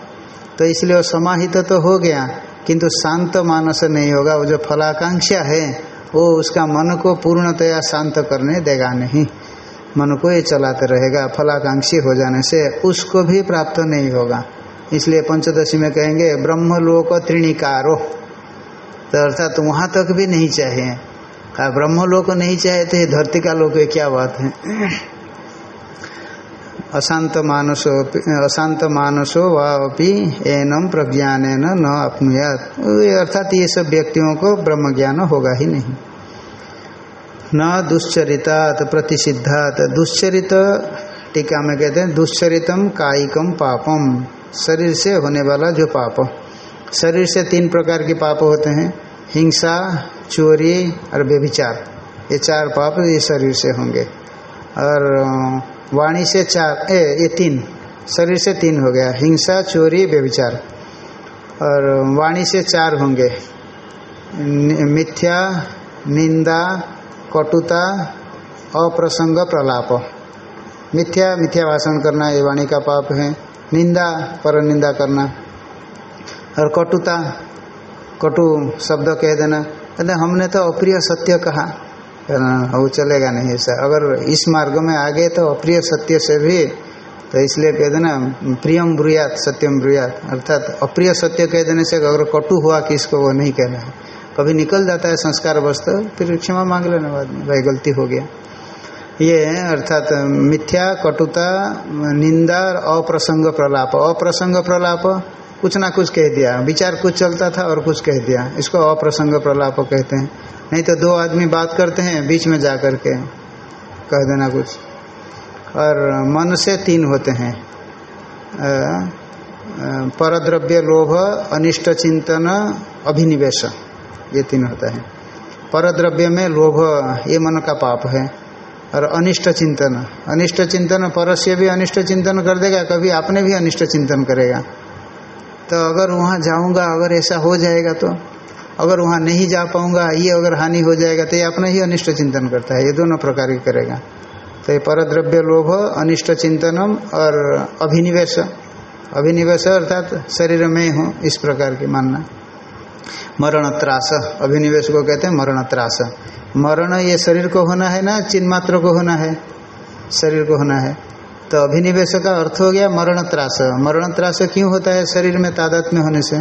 [SPEAKER 1] तो इसलिए वो समाहित तो हो गया, किंतु शांत मानस नहीं होगा। वो जो फलाकांक्षा है, वो उसका मन को पूर्णतया शांत करने देगा नहीं। मन को ये चलाते रहेगा, फलाकांक्षी हो जाने से उसको भी प्राप्त नहीं होगा। इसलिए पंचदशी में कहेंगे, ब्रह्मलोक त्रिणिकारो। तो अर्थात तो वहाँ तक भी नहीं चाहिए। ब्रह्मलोक नहीं चाहे तो धरती का लोक क्या बात है? अशांत मानसो अशांत मानसो वापी एनम प्रज्ञान न अपनुयात अर्थात ये सब व्यक्तियों को ब्रह्म ज्ञान होगा ही नहीं। न दुश्चरितात, प्रतिषिद्धात। दुश्चरित, टीका में कहते हैं, दुश्चरितम कायिकम पापम। शरीर से होने वाला जो पाप। शरीर से तीन प्रकार के पाप होते हैं। हिंसा, चोरी और व्यभिचार। ये चार पाप ये शरीर से होंगे। और वाणी से चार, ए, ये तीन। शरीर से तीन हो गया। हिंसा, चोरी, व्यभिचार। और, वाणी से चार होंगे। मिथ्या, निंदा, कटुता, अप्रसंग, प्रलाप। मिथ्या मिथ्या भाषण करना ये वाणी का पाप है। निंदा पर निंदा करना। और कटुता कटु शब्द कह देना। कहते, हमने तो अप्रिय सत्य कहा। वो चलेगा नहीं ऐसा। अगर इस मार्ग में आ गए तो अप्रिय सत्य से भी तो इसलिए कह देना, प्रियम ब्रुयात, सत्यम ब्रुयात। अर्थात अप्रिय सत्य कह देने से अगर कटु हुआ कि इसको वो नहीं कहना है। कभी निकल जाता है संस्कार वस्तु, फिर क्षमा मांग लेना बाद में भाई गलती हो गया। ये अर्थात मिथ्या, कटुता, निंदा और अप्रसंग प्रलाप। अप्रसंग प्रलाप कुछ ना कुछ कह दिया। विचार कुछ चलता था और कुछ कह दिया। इसको अप्रसंग प्रलाप कहते हैं। नहीं तो दो आदमी बात करते हैं, बीच में जा कर के कह देना कुछ। और मन से तीन होते हैं। परद्रव्य लोभ, अनिष्ट चिंतन, अभिनिवेश। ये तीन होता है। परद्रव्य में लोभ, ये मन का पाप है। और अनिष्ट चिंतन। अनिष्ट चिंतन, परस्य भी अनिष्ट चिंतन कर देगा, कभी आपने भी अनिष्ट चिंतन करेगा। तो अगर वहाँ जाऊँगा, अगर ऐसा हो जाएगा तो अगर वहाँ नहीं जा पाऊँगा, ये अगर हानि हो जाएगा तो ये अपना ही अनिष्ट चिंतन करता है, ये दोनों प्रकार की करेगा। तो ये परद्रव्य लोभ, अनिष्ट चिंतनम और अभिनिवेश। अभिनिवेश अर्थात शरीर में हूँ, इस प्रकार की मानना। मरण त्रास अभिनिवेश को कहते हैं मरण त्रास मरण ये शरीर को होना है ना चिन्ह मात्र को होना है? शरीर को होना है। तो अभिनिवेश का अर्थ हो गया मरण त्रास। मरण त्रास क्यों होता है शरीर में तादात में होने से?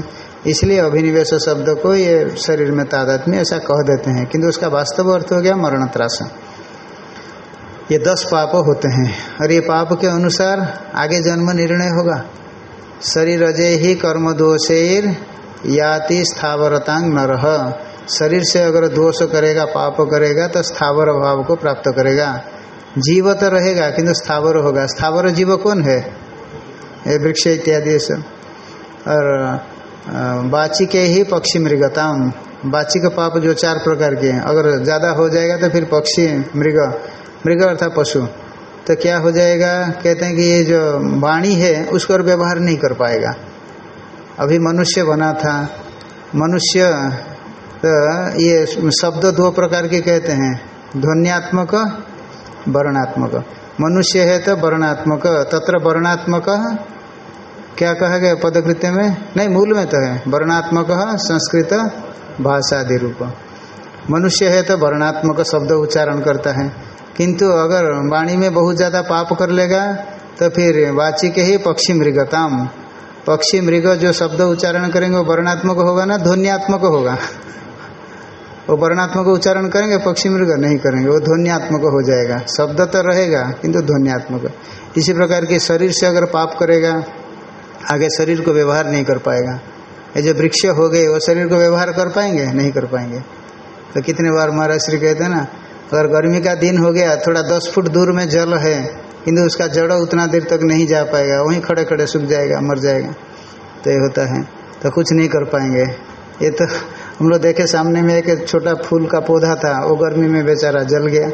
[SPEAKER 1] इसलिए अभिनिवेश शब्द को ये शरीर में तादात में ऐसा कह देते हैं, किंतु उसका वास्तव अर्थ हो गया मरण त्रास। ये दस पाप होते हैं, और ये पाप के अनुसार आगे जन्म निर्णय होगा। शरीर अजय ही कर्म दोषेर याति स्थावरतांग नरह। शरीर से अगर दोष करेगा, पाप करेगा तो स्थावर भाव को प्राप्त करेगा। जीव तो रहेगा, किंतु स्थावर होगा। स्थावर जीव कौन है? ये वृक्ष इत्यादि सब और बाची के ही पक्षी मृगताम। बाची का पाप जो चार प्रकार के हैं। अगर ज़्यादा हो जाएगा तो फिर पक्षी मृग मृग अर्थात पशु। तो क्या हो जाएगा? कहते हैं कि ये जो वाणी है, उसको और व्यवहार नहीं कर पाएगा। अभी मनुष्य बना था। मनुष्य तो ये शब्द दो प्रकार के कहते हैं। ध्वनियात्मक वर्णात्मक। मनुष्य है तो वर्णात्मक। तत्र वर्णात्मक क्या कहा गया पदकृत्य में? नहीं, मूल में तो है। वर्णात्मक संस्कृत भाषादि रूप मनुष्य है तो वर्णात्मक शब्द उच्चारण करता है। किंतु अगर वाणी में बहुत ज़्यादा पाप कर लेगा तो फिर वाची के ही पक्षी मृगताम। पक्षी मृग जो शब्द उच्चारण करेंगे, वो वर्णात्मक होगा ना? ध्वनियात्मक होगा। वो वर्णात्मक उच्चारण करेंगे, पक्षी मृग नहीं करेंगे, वो ध्वनियात्मक हो जाएगा। शब्द तो रहेगा, किंतु ध्वनियात्मक। इसी प्रकार के शरीर से अगर पाप करेगा, आगे शरीर को व्यवहार नहीं कर पाएगा। ये जो वृक्ष हो गए, वो शरीर को व्यवहार कर पाएँगे? नहीं कर पाएँगे। तो कितने बार महाराज श्री कहते हैं ना, अगर गर्मी का दिन हो गया, थोड़ा दस फुट दूर में जल है, किंतु उसका जड़ उतना देर तक नहीं जा पाएगा, वहीं खड़े खड़े सूख जाएगा, मर जाएगा। तो ये होता है। तो कुछ नहीं कर पाएँगे। ये तो हम लोग देखे सामने में एक छोटा फूल का पौधा था, वो गर्मी में बेचारा जल गया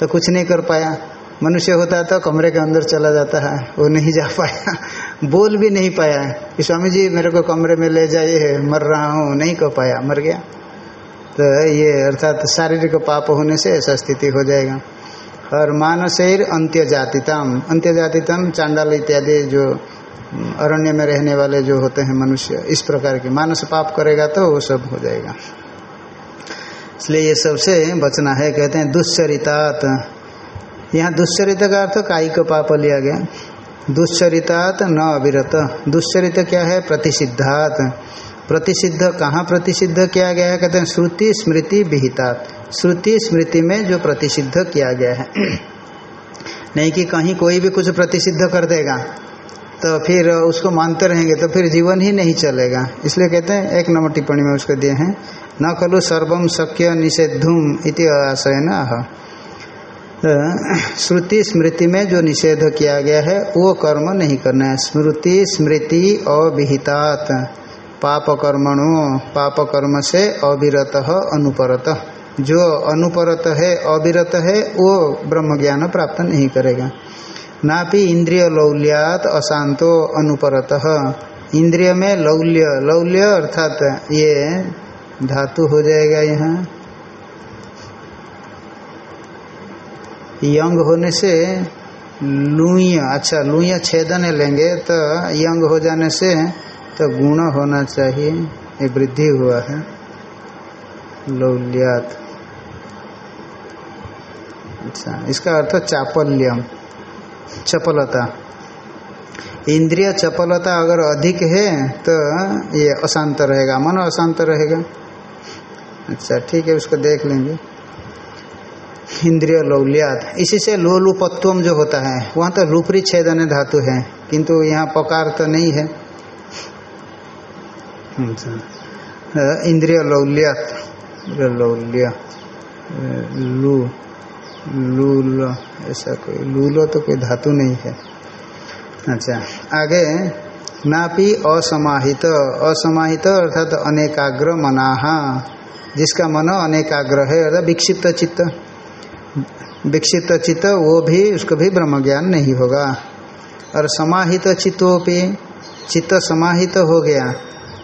[SPEAKER 1] तो कुछ नहीं कर पाया। मनुष्य होता तो कमरे के अंदर चला जाता है, वो नहीं जा पाया। [laughs] बोल भी नहीं पाया कि स्वामी जी, मेरे को कमरे में ले जाइए, मर रहा हूँ, नहीं कर पाया, मर गया। तो ये अर्थात शारीरिक पाप होने से ऐसा स्थिति हो जाएगा। और मानसेर अंत्य जातितम अंत्य जातितम चांडाल इत्यादि जो अरण्य में रहने वाले जो होते हैं मनुष्य, इस प्रकार के मानस पाप करेगा तो वो सब हो जाएगा। इसलिए ये सबसे बचना है, कहते हैं दुश्चरितात। यहाँ दुश्चरित का अर्थ कायिक पाप लिया गया। दुश्चरितात न अविरत। दुश्चरित क्या है? प्रतिषिद्धात। प्रतिषिद्ध कहाँ प्रतिषिद्ध किया गया है? कहते हैं श्रुति स्मृति विहितात। श्रुति स्मृति में जो प्रतिषिद्ध किया गया है। [clears throat] नहीं कि कहीं कोई भी कुछ प्रतिषिद्ध कर देगा। तो फिर उसको मानते रहेंगे तो फिर जीवन ही नहीं चलेगा। इसलिए कहते हैं, एक नंबर टिप्पणी में उसको दिए हैं, न खलु सर्वम शक्य निषेधुम इति आशय न श्रुति स्मृति में जो निषेध किया गया है, वो कर्म नहीं करना है। स्मृति स्मृति अविहितात। पाप कर्मणु, पाप कर्म से अविरत अनुपरत। जो अनुपरत है, अविरत है, वो ब्रह्म ज्ञान प्राप्त नहीं करेगा। नापि इंद्रिय लौल्यात अशांतो अनुपरत। इंद्रिय में लौल्य लौल्य अर्थात ये धातु हो जाएगा यहाँ। यंग होने से लुय अच्छा लुय छेदन लेंगे तो यंग हो जाने से तो गुण होना चाहिए, ये वृद्धि हुआ है। लौल्यात। अच्छा इसका अर्थ चापल्यम। चपलता। इंद्रिय चपलता अगर अधिक है तो ये अशांत रहेगा, मन अशांत रहेगा। अच्छा ठीक है, उसको देख लेंगे। इंद्रिय लौल्यात। इसी से लोलुपत्वम जो होता है, वहाँ तो लुपरी छेदन धातु है, किंतु यहाँ पकार तो नहीं है। अच्छा। इंद्रिय लौल्यात। लौल्य। लू। लूल, ऐसा कोई, लूलो तो कोई धातु नहीं है। अच्छा आगे, नापी असमाहित असमाहित अर्थात अनेकाग्र मनाहा, जिसका मन अनेकाग्र है, अर्थात विक्षिप्त चित्त। विक्षिप्त चित्त, वो भी, उसको भी ब्रह्म ज्ञान नहीं होगा। और समाहित चित्तोपि, चित्त समाहित हो गया।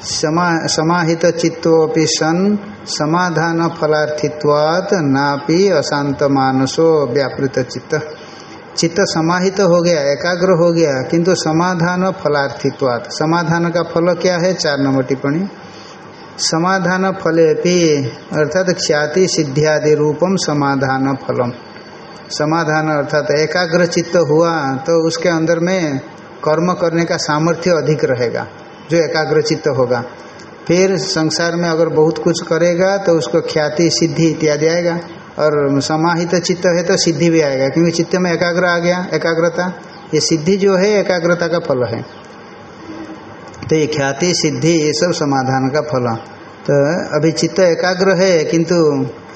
[SPEAKER 1] समा समाहित चित्तोपि सन समाधान फलार्थित्वात् नापि अशांत मानसो व्यापृत चित्त चित्त समाहित हो गया, एकाग्र हो गया, किंतु समाधान फलार्थित्वात् समाधान का फल क्या है? चार नंबर टिप्पणी। समाधान फले अर्थात ख्याति सिद्धियादि रूपम समाधान फलम समाधान अर्थात एकाग्र चित्त हुआ तो उसके अंदर में कर्म करने का सामर्थ्य अधिक रहेगा। जो एकाग्र चित्त होगा। फिर संसार में अगर बहुत कुछ करेगा तो उसको ख्याति, सिद्धि इत्यादि आएगा। और समाहित चित्त है तो सिद्धि भी आएगा, क्योंकि चित्त में एकाग्र आ गया, एकाग्रता। ये सिद्धि जो है, एकाग्रता का फल है। तो ये ख्याति, सिद्धि, ये सब समाधान का फल। तो अभी चित्त एकाग्र है, किंतु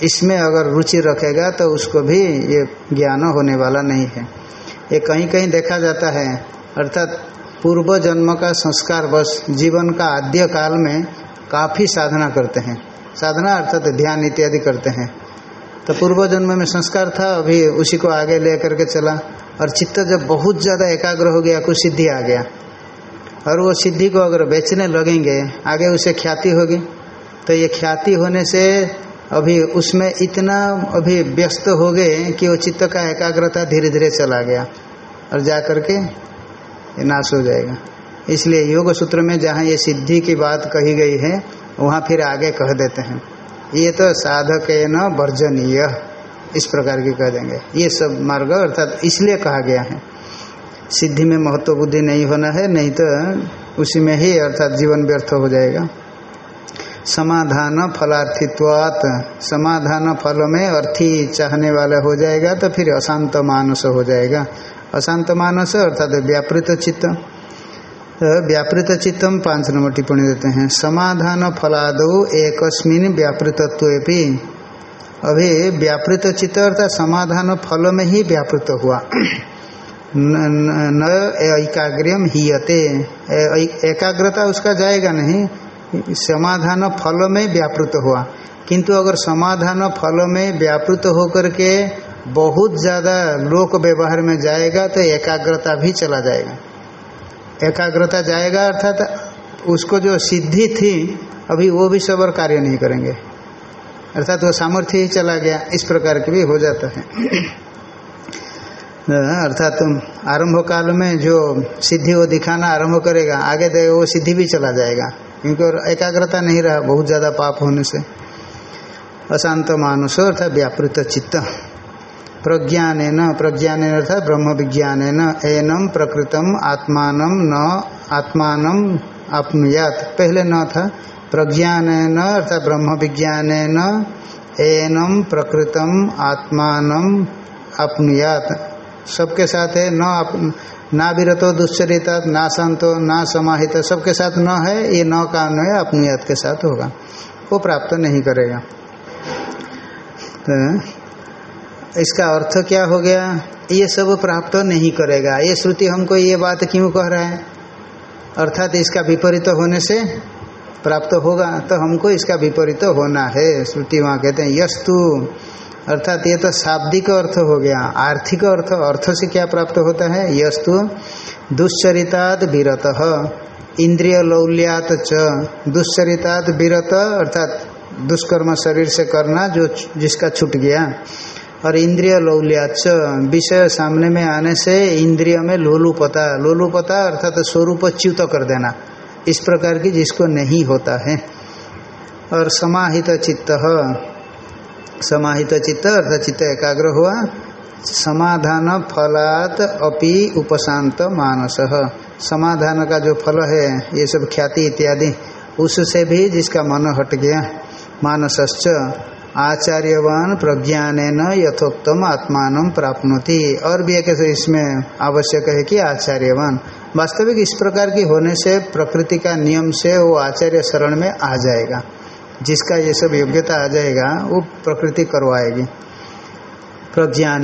[SPEAKER 1] इसमें अगर रुचि रखेगा तो उसको भी ये ज्ञान होने वाला नहीं है। ये कहीं कहीं देखा जाता है, अर्थात पूर्व जन्म का संस्कार बस जीवन का आद्य काल में काफ़ी साधना करते हैं। साधना अर्थात ध्यान इत्यादि करते हैं। तो पूर्व जन्म में संस्कार था, अभी उसी को आगे ले करके चला। और चित्त जब बहुत ज़्यादा एकाग्र हो गया, कुछ सिद्धि आ गया। और वो सिद्धि को अगर बेचने लगेंगे, आगे उसे ख्याति होगी। तो ये ख्याति होने से अभी उसमें इतना अभी व्यस्त हो गए कि वो चित्त का एकाग्रता धीरे धीरे चला गया। और जा करके नाश हो जाएगा। इसलिए योग सूत्र में जहाँ ये सिद्धि की बात कही गई है, वहाँ फिर आगे कह देते हैं। ये तो साधक न वर्जनीय, इस प्रकार की कह देंगे। ये सब मार्ग अर्थात इसलिए कहा गया है। सिद्धि में महत्व बुद्धि नहीं होना है, नहीं तो उसी में ही अर्थात जीवन व्यर्थ हो जाएगा। समाधान फलार्थित्वात, समाधान फल में अर्थी चाहने वाला हो जाएगा तो फिर अशांत मानस हो जाएगा। अशांत मानस, अर्थात व्यापृत चित्त। व्यापृत चित्तम पाँच नंबर टिप्पणी देते हैं। समाधान फलादो एकस्मिन व्यापृतत्व भी अभी व्यापृत चित्त अर्थात समाधान फल में ही व्यापृत हुआ। न एकाग्र्यम हीयते। एकाग्रता उसका जाएगा नहीं। समाधान फल में व्यापृत हुआ। किंतु अगर समाधान फल में व्यापृत होकर के बहुत ज़्यादा लोक व्यवहार में जाएगा तो एकाग्रता भी चला जाएगा। एकाग्रता जाएगा अर्थात उसको जो सिद्धि थी, अभी वो भी सबर कार्य नहीं करेंगे। अर्थात वो सामर्थ्य ही चला गया, इस प्रकार के भी हो जाता है। [clears throat] अर्थात आरंभ काल में जो सिद्धि वो दिखाना आरंभ करेगा, आगे दे वो सिद्धि भी चला जाएगा। क्योंकि एकाग्रता नहीं रहा, बहुत ज़्यादा पाप होने से। अशांत मानुष अर्थात व्यापृत चित्त। प्रज्ञान प्रज्ञान अर्थात ब्रह्म विज्ञान एनम प्रकृतम आत्मान न आत्मान आपनुयात पहले न था। प्रज्ञान अर्थात ब्रह्म विज्ञान एनम प्रकृतम आत्मान अपनुयात। सबके साथ है, न ना विरतो दुश्चरिता ना संतो, ना समाहित, सबके साथ न है, ये न का अन्वय अपनुयात के साथ होगा। वो प्राप्त नहीं करेगा। तो इसका अर्थ क्या हो गया? ये सब प्राप्त नहीं करेगा। ये श्रुति हमको ये बात क्यों कह रहा है? अर्थात इसका विपरीत होने से प्राप्त होगा तो हमको इसका विपरीत होना है। श्रुति वहाँ कहते हैं, यस्तु। अर्थात ये तो शाब्दिक अर्थ हो गया। आर्थिक अर्थ अर्थ से क्या प्राप्त होता है? यस्तु। दुश्चरिताद विरत। इंद्रिय लौल्यात च। दुश्चरिताद विरत। अर्थात दुष्कर्म शरीर से करना जो जिसका छूट गया। और इंद्रिय लौल्याच विषय सामने में आने से इंद्रिय में लोलुपता लोलुपता अर्थात तो स्वरूप च्युत कर देना। इस प्रकार की जिसको नहीं होता है। और समाहित चित्त समाहित चित्त अर्थात चित्त एकाग्र हुआ। समाधान फलात अपि उपशांत मानस। समाधान का जो फल है, ये सब ख्याति इत्यादि, उससे भी जिसका मन हट गया, मानसश्च। आचार्यवान प्रज्ञान यथोक्तम आत्मान प्राप्नोति। और भी एक इसमें आवश्यक है कि आचार्यवान। वास्तविक इस प्रकार की होने से, प्रकृति का नियम से वो आचार्य शरण में आ जाएगा। जिसका ये सब योग्यता आ जाएगा, वो प्रकृति करवाएगी। प्रज्ञान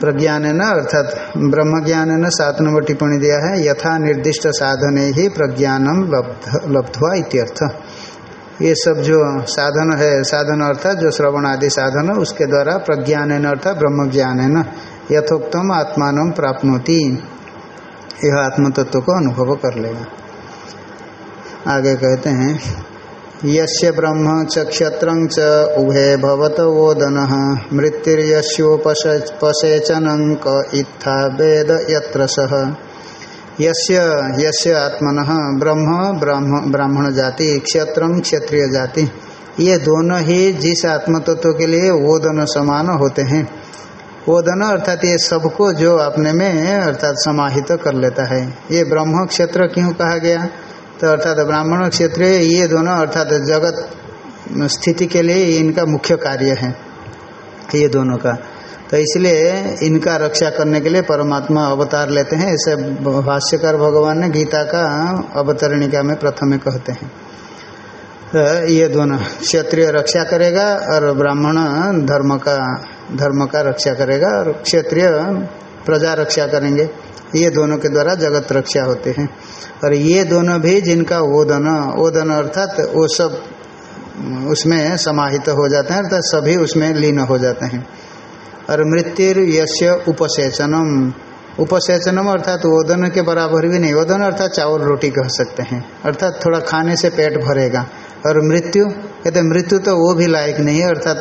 [SPEAKER 1] प्रज्ञान अर्थात ब्रह्म ज्ञान सात नंबर टिप्पणी दिया है, यथा निर्दिष्ट साधने ही प्रज्ञानम लब्ध, लब्धवा इत्यर्थ। ये सब जो साधन है, साधन अर्थात जो श्रवण आदि साधन उसके द्वारा प्रज्ञान अर्थात ब्रह्म ज्ञान है न, यथोक्तम आत्मान प्राप्नोति। यह आत्म तत्व को अनुभव कर लेगा। आगे कहते हैं, यस्य ब्रह्म च क्षत्र च उभे भवत ओदन मृत्युर्यस्योपसेचन इत्था वेद यत्र सह यस्य यस्य आत्मन ब्रह्म ब्राह्मण जाति, क्षत्र क्षत्रिय जाति। ये दोनों ही जिस आत्म तत्व के लिए वोदन समान होते हैं। वोदन अर्थात ये सबको जो अपने में अर्थात समाहित तो कर लेता है। ये ब्रह्म क्षेत्र क्यों कहा गया? तो अर्थात ब्राह्मण क्षेत्र ये दोनों अर्थात जगत स्थिति के लिए इनका मुख्य कार्य है ये दोनों का। तो इसलिए इनका रक्षा करने के लिए परमात्मा अवतार लेते हैं। ऐसे भाष्यकार भगवान ने गीता का अवतरणिका में प्रथम कहते हैं। तो ये दोनों क्षत्रिय रक्षा करेगा और ब्राह्मण धर्म का धर्म का रक्षा करेगा और क्षत्रिय प्रजा रक्षा करेंगे। ये दोनों के द्वारा जगत रक्षा होते हैं। और ये दोनों भी जिनका ओदन ओदन अर्थात वो सब उसमें समाहित हो जाते हैं, अर्थात सभी उसमें लीन हो जाते हैं। और मृत्यु यश्य उपसेचनम। उपसेचनम अर्थात ओदन के बराबर भी नहीं। ओदन अर्थात चावल रोटी कह सकते हैं। अर्थात थोड़ा खाने से पेट भरेगा। और मृत्यु, कहते मृत्यु तो वो भी लायक नहीं है। अर्थात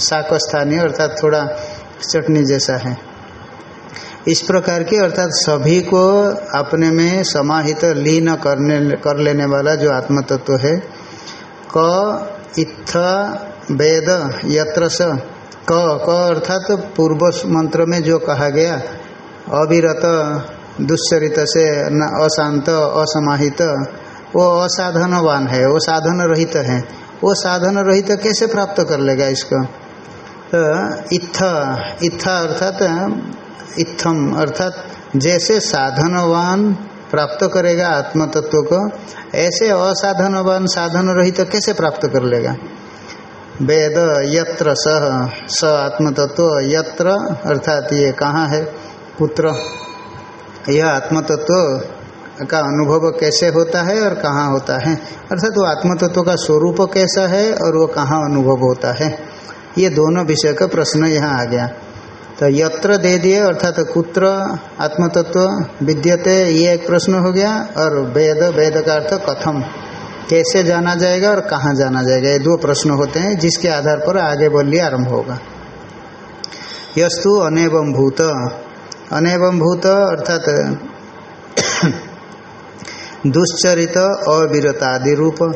[SPEAKER 1] शाक स्थानीय अर्थात थोड़ा चटनी जैसा है। इस प्रकार की अर्थात सभी को अपने में समाहित लीन करने, कर लेने वाला जो आत्म तत्व है, क, इत्थ, वेद, यत्र क क अर्थात तो पूर्व मंत्र में जो कहा गया, अविरत, दुश्चरित से न, अशांत, असमाहित, वो असाधनवान है, वो साधन रहित है। वो साधन रहित कैसे प्राप्त कर लेगा इसको? तो इत्थ इत्थ अर्थात, इत्थम अर्थात जैसे साधनवान प्राप्त करेगा आत्म तत्व को, ऐसे असाधनवान साधन रहित कैसे प्राप्त कर लेगा? वेद यत्र सह स आत्मतत्व यत्र, अर्थात ये कहाँ है? पुत्र। यह आत्मतत्व का अनुभव कैसे होता है और कहाँ होता है? अर्थात वो आत्मतत्व का स्वरूप कैसा है और वो कहाँ अनुभव होता है? ये दोनों विषय का प्रश्न यहाँ आ गया। तो यत्र दे दिए, अर्थात कुत्र, आत्मतत्व, विद्यते, ये एक प्रश्न हो गया और वेद वेद का अर्थ कथम। कैसे जाना जाएगा और कहाँ जाना जाएगा, ये दो प्रश्न होते हैं, जिसके आधार पर आगे बोलिए आरंभ होगा। यस्तु अनेवम भूत। अनेवम भूत अर्थात [coughs] दुश्चरित अविरतादि रूप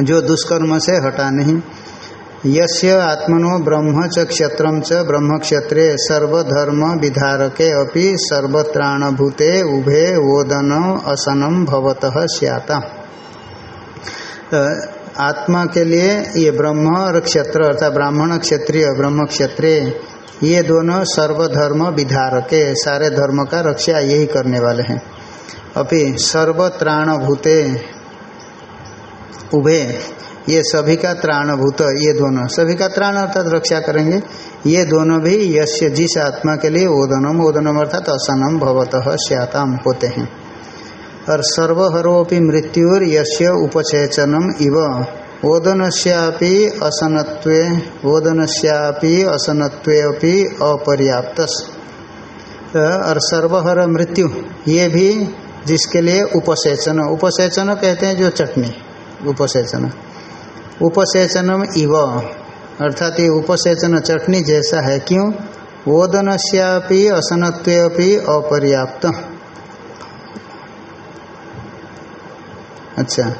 [SPEAKER 1] जो दुष्कर्म से हटा नहीं। यस्य आत्मनो ब्रह्म च क्षत्र च ब्रह्म क्षेत्रे सर्वधर्म विधारके अपि सर्वत्राणभूते उभे वोदन असनम भवतः स्याता। तो आत्मा के लिए ये ब्रह्म और क्षेत्र, अर्थात ब्राह्मण क्षेत्रीय ब्रह्म क्षत्रिय, ये दोनों सर्वधर्म विधारके, सारे धर्म का रक्षा यही करने वाले हैं। अभी सर्वत्राण भूते उभे, ये सभी का त्राणभूत, ये दोनों। सभी का त्राण अर्थात रक्षा करेंगे। ये दोनों भी यश जिस आत्मा के लिए ओदनम ओदनम अर्थात असनम भवतः श्याताम होते हैं। और सर्वहरोपि मृत्युर यश्य उपचेचनम इव। ओदनश्यापि असनत्वे ओदनश्यापि असनत्वे अपि अपर्याप्त और सर्वहर मृत्यु, ये भी जिसके लिए उपसेचन। उपसेचन कहते हैं जो चटनी, उपसेचन। उपसेचनम इव। अर्थात ये उपसेचन चटनी जैसा है, क्यों? ओदनश्यापि असनत्वे अपर्याप्त। अच्छा।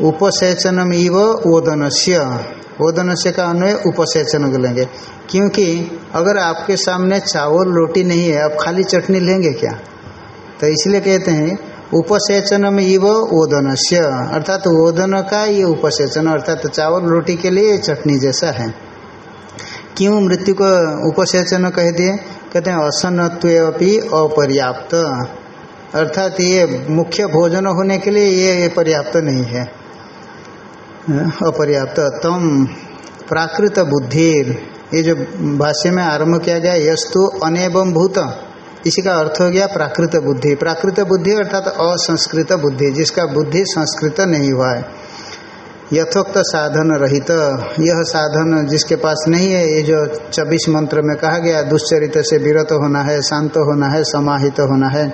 [SPEAKER 1] उपसेचनम इव ओदनस्य। ओदनस्य का अन्वय उपसेचन को लेंगे। क्योंकि अगर आपके सामने चावल रोटी नहीं है, आप खाली चटनी लेंगे क्या? तो इसलिए कहते हैं उपसेचन में इव ओदन से अर्थात तो ओदन का ये उपसेचन, अर्थात तो चावल रोटी के लिए चटनी जैसा है। क्यों मृत्यु को उपसेचन कह दिए? कहते हैं असनत्व अपर्याप्त। अर्थात ये मुख्य भोजन होने के लिए ये, पर्याप्त नहीं है। अपर्याप्त तम प्राकृत बुद्धि। ये जो भाष्य में आरंभ किया गया यस्तु अनेबम भूत। इसी का अर्थ हो गया प्राकृत बुद्धि। प्राकृत बुद्धि अर्थात असंस्कृत बुद्धि जिसका बुद्धि संस्कृत नहीं हुआ है। यथोक्त साधन रहित। यह साधन जिसके पास नहीं है ये जो चौबीस मंत्र में कहा गया दुश्चरित से विरत होना है शांत होना है समाहित होना है।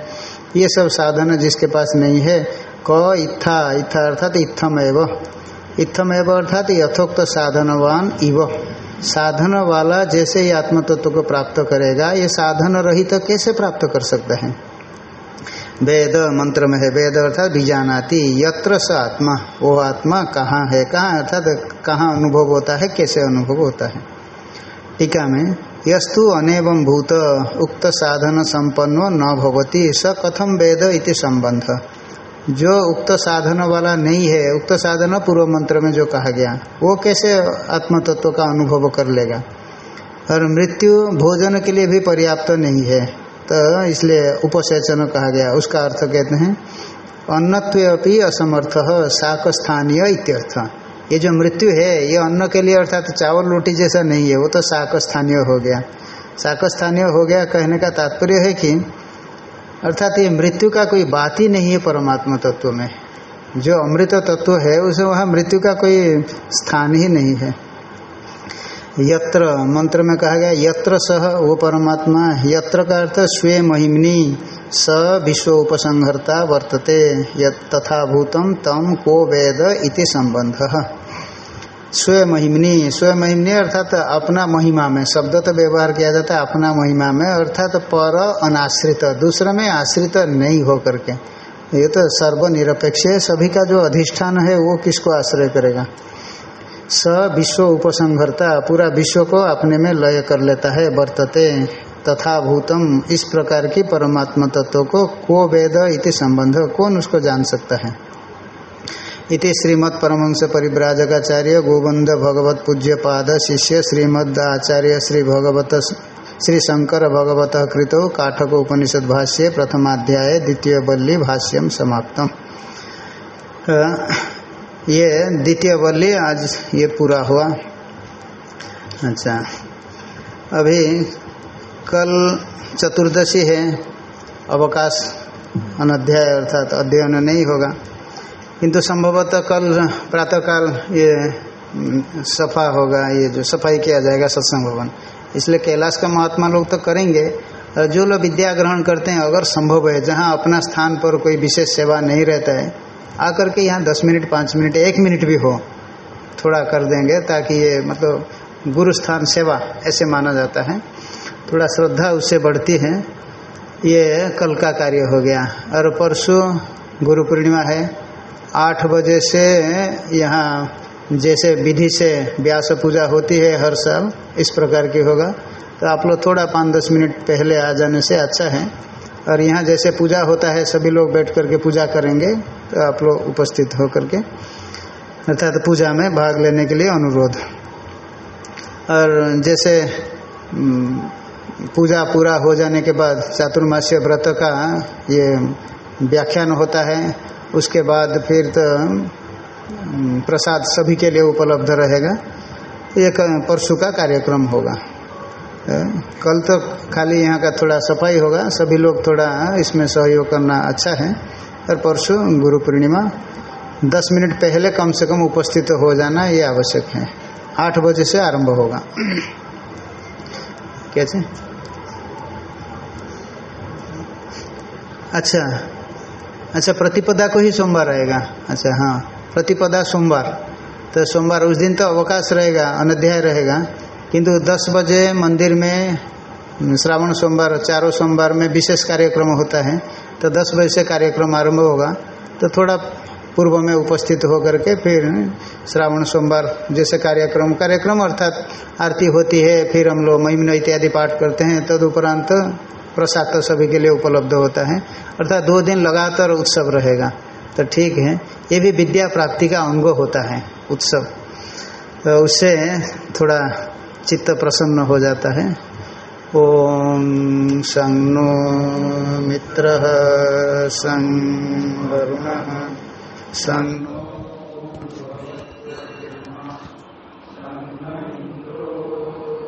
[SPEAKER 1] ये सब साधन जिसके पास नहीं है, क इत्था इत्था अर्थात इत्थम एव इत्थम एव अर्थात यथोक्त साधनवान इव। साधन वाला जैसे ही आत्म तत्व को प्राप्त करेगा, ये साधन रहित तो कैसे प्राप्त कर सकता है? वेद मंत्र में है, वेद अर्थात बीजानाति, यत्र स आत्मा। वो आत्मा कहाँ है, कहाँ अर्थात कहाँ अनुभव होता है, कैसे अनुभव होता है? टीका में यस्तु अनेवम भूत उक्त साधन संपन्नो न भवती, स कथम वेद इति संबंध। जो उक्त साधन वाला नहीं है, उक्त साधन पूर्व मंत्र में जो कहा गया, वो कैसे आत्म तत्व का अनुभव कर लेगा? और मृत्यु भोजन के लिए भी पर्याप्त नहीं है तो इसलिए उपसेचन कहा गया, उसका अर्थ कहते हैं अन्नत्व असमर्थ शाक स्थानीय इत्यर्थ। ये जो मृत्यु है, ये अन्न के लिए अर्थात चावल रोटी जैसा नहीं है, वो तो शाक स्थानीय हो गया। शाक स्थानीय हो गया कहने का तात्पर्य है कि अर्थात ये मृत्यु का कोई बात ही नहीं है परमात्मा तत्व में। जो अमृत तत्व है, उसे वहाँ मृत्यु का कोई स्थान ही नहीं है। यत्र, मंत्र में कहा गया, यत्र सह वो परमात्मा, यत्र का अर्थ स्वे महिमनी स विश्व उपसंहर्ता वर्तते तथा भूतम तम को वेद इति संबंध स्वयं महिमनी स्वयं महिमनी अर्थात अपना महिमा में, शब्द तो व्यवहार किया जाता है अपना महिमा में, अर्थात पर अनाश्रित, दूसरे में आश्रित नहीं हो करके ये तो सर्वनिरपेक्ष है, सभी का जो अधिष्ठान है, वो किसको आश्रय करेगा? स विश्व उपसंहरता पूरा विश्व को अपने में लय कर लेता है, वर्तते। तथा भूतम इस प्रकार की परमात्मा तत्व को को वेद इति संबंध कौन उसको जान सकता है? इति श्रीमद परमंश परिव्राजकाचार्य गोबंद भगवत पूज्य पाद शिष्य श्रीमद आचार्य श्री भगवत श्री शंकर भगवत कृत काठक उपनिषद भाष्य प्रथमाध्याय द्वितीय बल्ली भाष्यम समाप्तम। ये द्वितीय बल्ली आज ये पूरा हुआ। अच्छा। अभी कल चतुर्दशी है, अवकाश, अनध्याय अर्थात तो अध्ययन नहीं होगा। किंतु संभवतः कल प्रातःकाल ये सफ़ा होगा, ये जो सफ़ाई किया जाएगा सत्संग भवन। इसलिए कैलाश का महात्मा लोग तो करेंगे, और जो लोग विद्या ग्रहण करते हैं, अगर संभव है, जहाँ अपना स्थान पर कोई विशेष सेवा नहीं रहता है, आकर के यहाँ दस मिनट, पाँच मिनट, एक मिनट भी हो, थोड़ा कर देंगे, ताकि ये मतलब गुरु स्थान सेवा ऐसे माना जाता है। थोड़ा श्रद्धा उससे बढ़ती है। ये कल का कार्य हो गया। और परसों गुरु पूर्णिमा है। आठ बजे से यहाँ जैसे विधि से व्यास पूजा होती है हर साल, इस प्रकार की होगा। तो आप लोग थोड़ा पाँच दस मिनट पहले आ जाने से अच्छा है। और यहाँ जैसे पूजा होता है, सभी लोग बैठ करके पूजा करेंगे तो आप लोग उपस्थित हो करके अर्थात पूजा में भाग लेने के लिए अनुरोध। और जैसे पूजा पूरा हो जाने के बाद चातुर्मास्य व्रत का ये व्याख्यान होता है। उसके बाद फिर तो प्रसाद सभी के लिए उपलब्ध रहेगा। एक परसों का कार्यक्रम होगा। कल तो खाली यहाँ का थोड़ा सफ़ाई होगा। सभी लोग थोड़ा इसमें सहयोग करना अच्छा है। और परसों गुरु पूर्णिमा, दस मिनट पहले कम से कम उपस्थित हो जाना ये आवश्यक है। आठ बजे से आरंभ होगा। [clears throat] कैसे? अच्छा। अच्छा प्रतिपदा को ही सोमवार रहेगा अच्छा हाँ प्रतिपदा सोमवार। तो सोमवार उस दिन तो अवकाश रहेगा, अनध्याय रहेगा। किंतु 10 बजे मंदिर में, श्रावण सोमवार चारों सोमवार में विशेष कार्यक्रम होता है। तो 10 बजे से कार्यक्रम आरंभ होगा। तो थोड़ा पूर्व में उपस्थित होकर के फिर श्रावण सोमवार जैसे कार्यक्रम कार्यक्रम अर्थात आरती होती है, फिर हम लोग महिमन इत्यादि पाठ करते हैं। तदुपरांत प्रसाद तो सभी के लिए उपलब्ध होता है। अर्थात दो दिन लगातार उत्सव रहेगा। तो ठीक है, ये भी विद्या प्राप्ति का अंग होता है, उत्सव। तो उससे थोड़ा चित्त प्रसन्न हो जाता है। ओम सं नो मित्र सं वरुण सं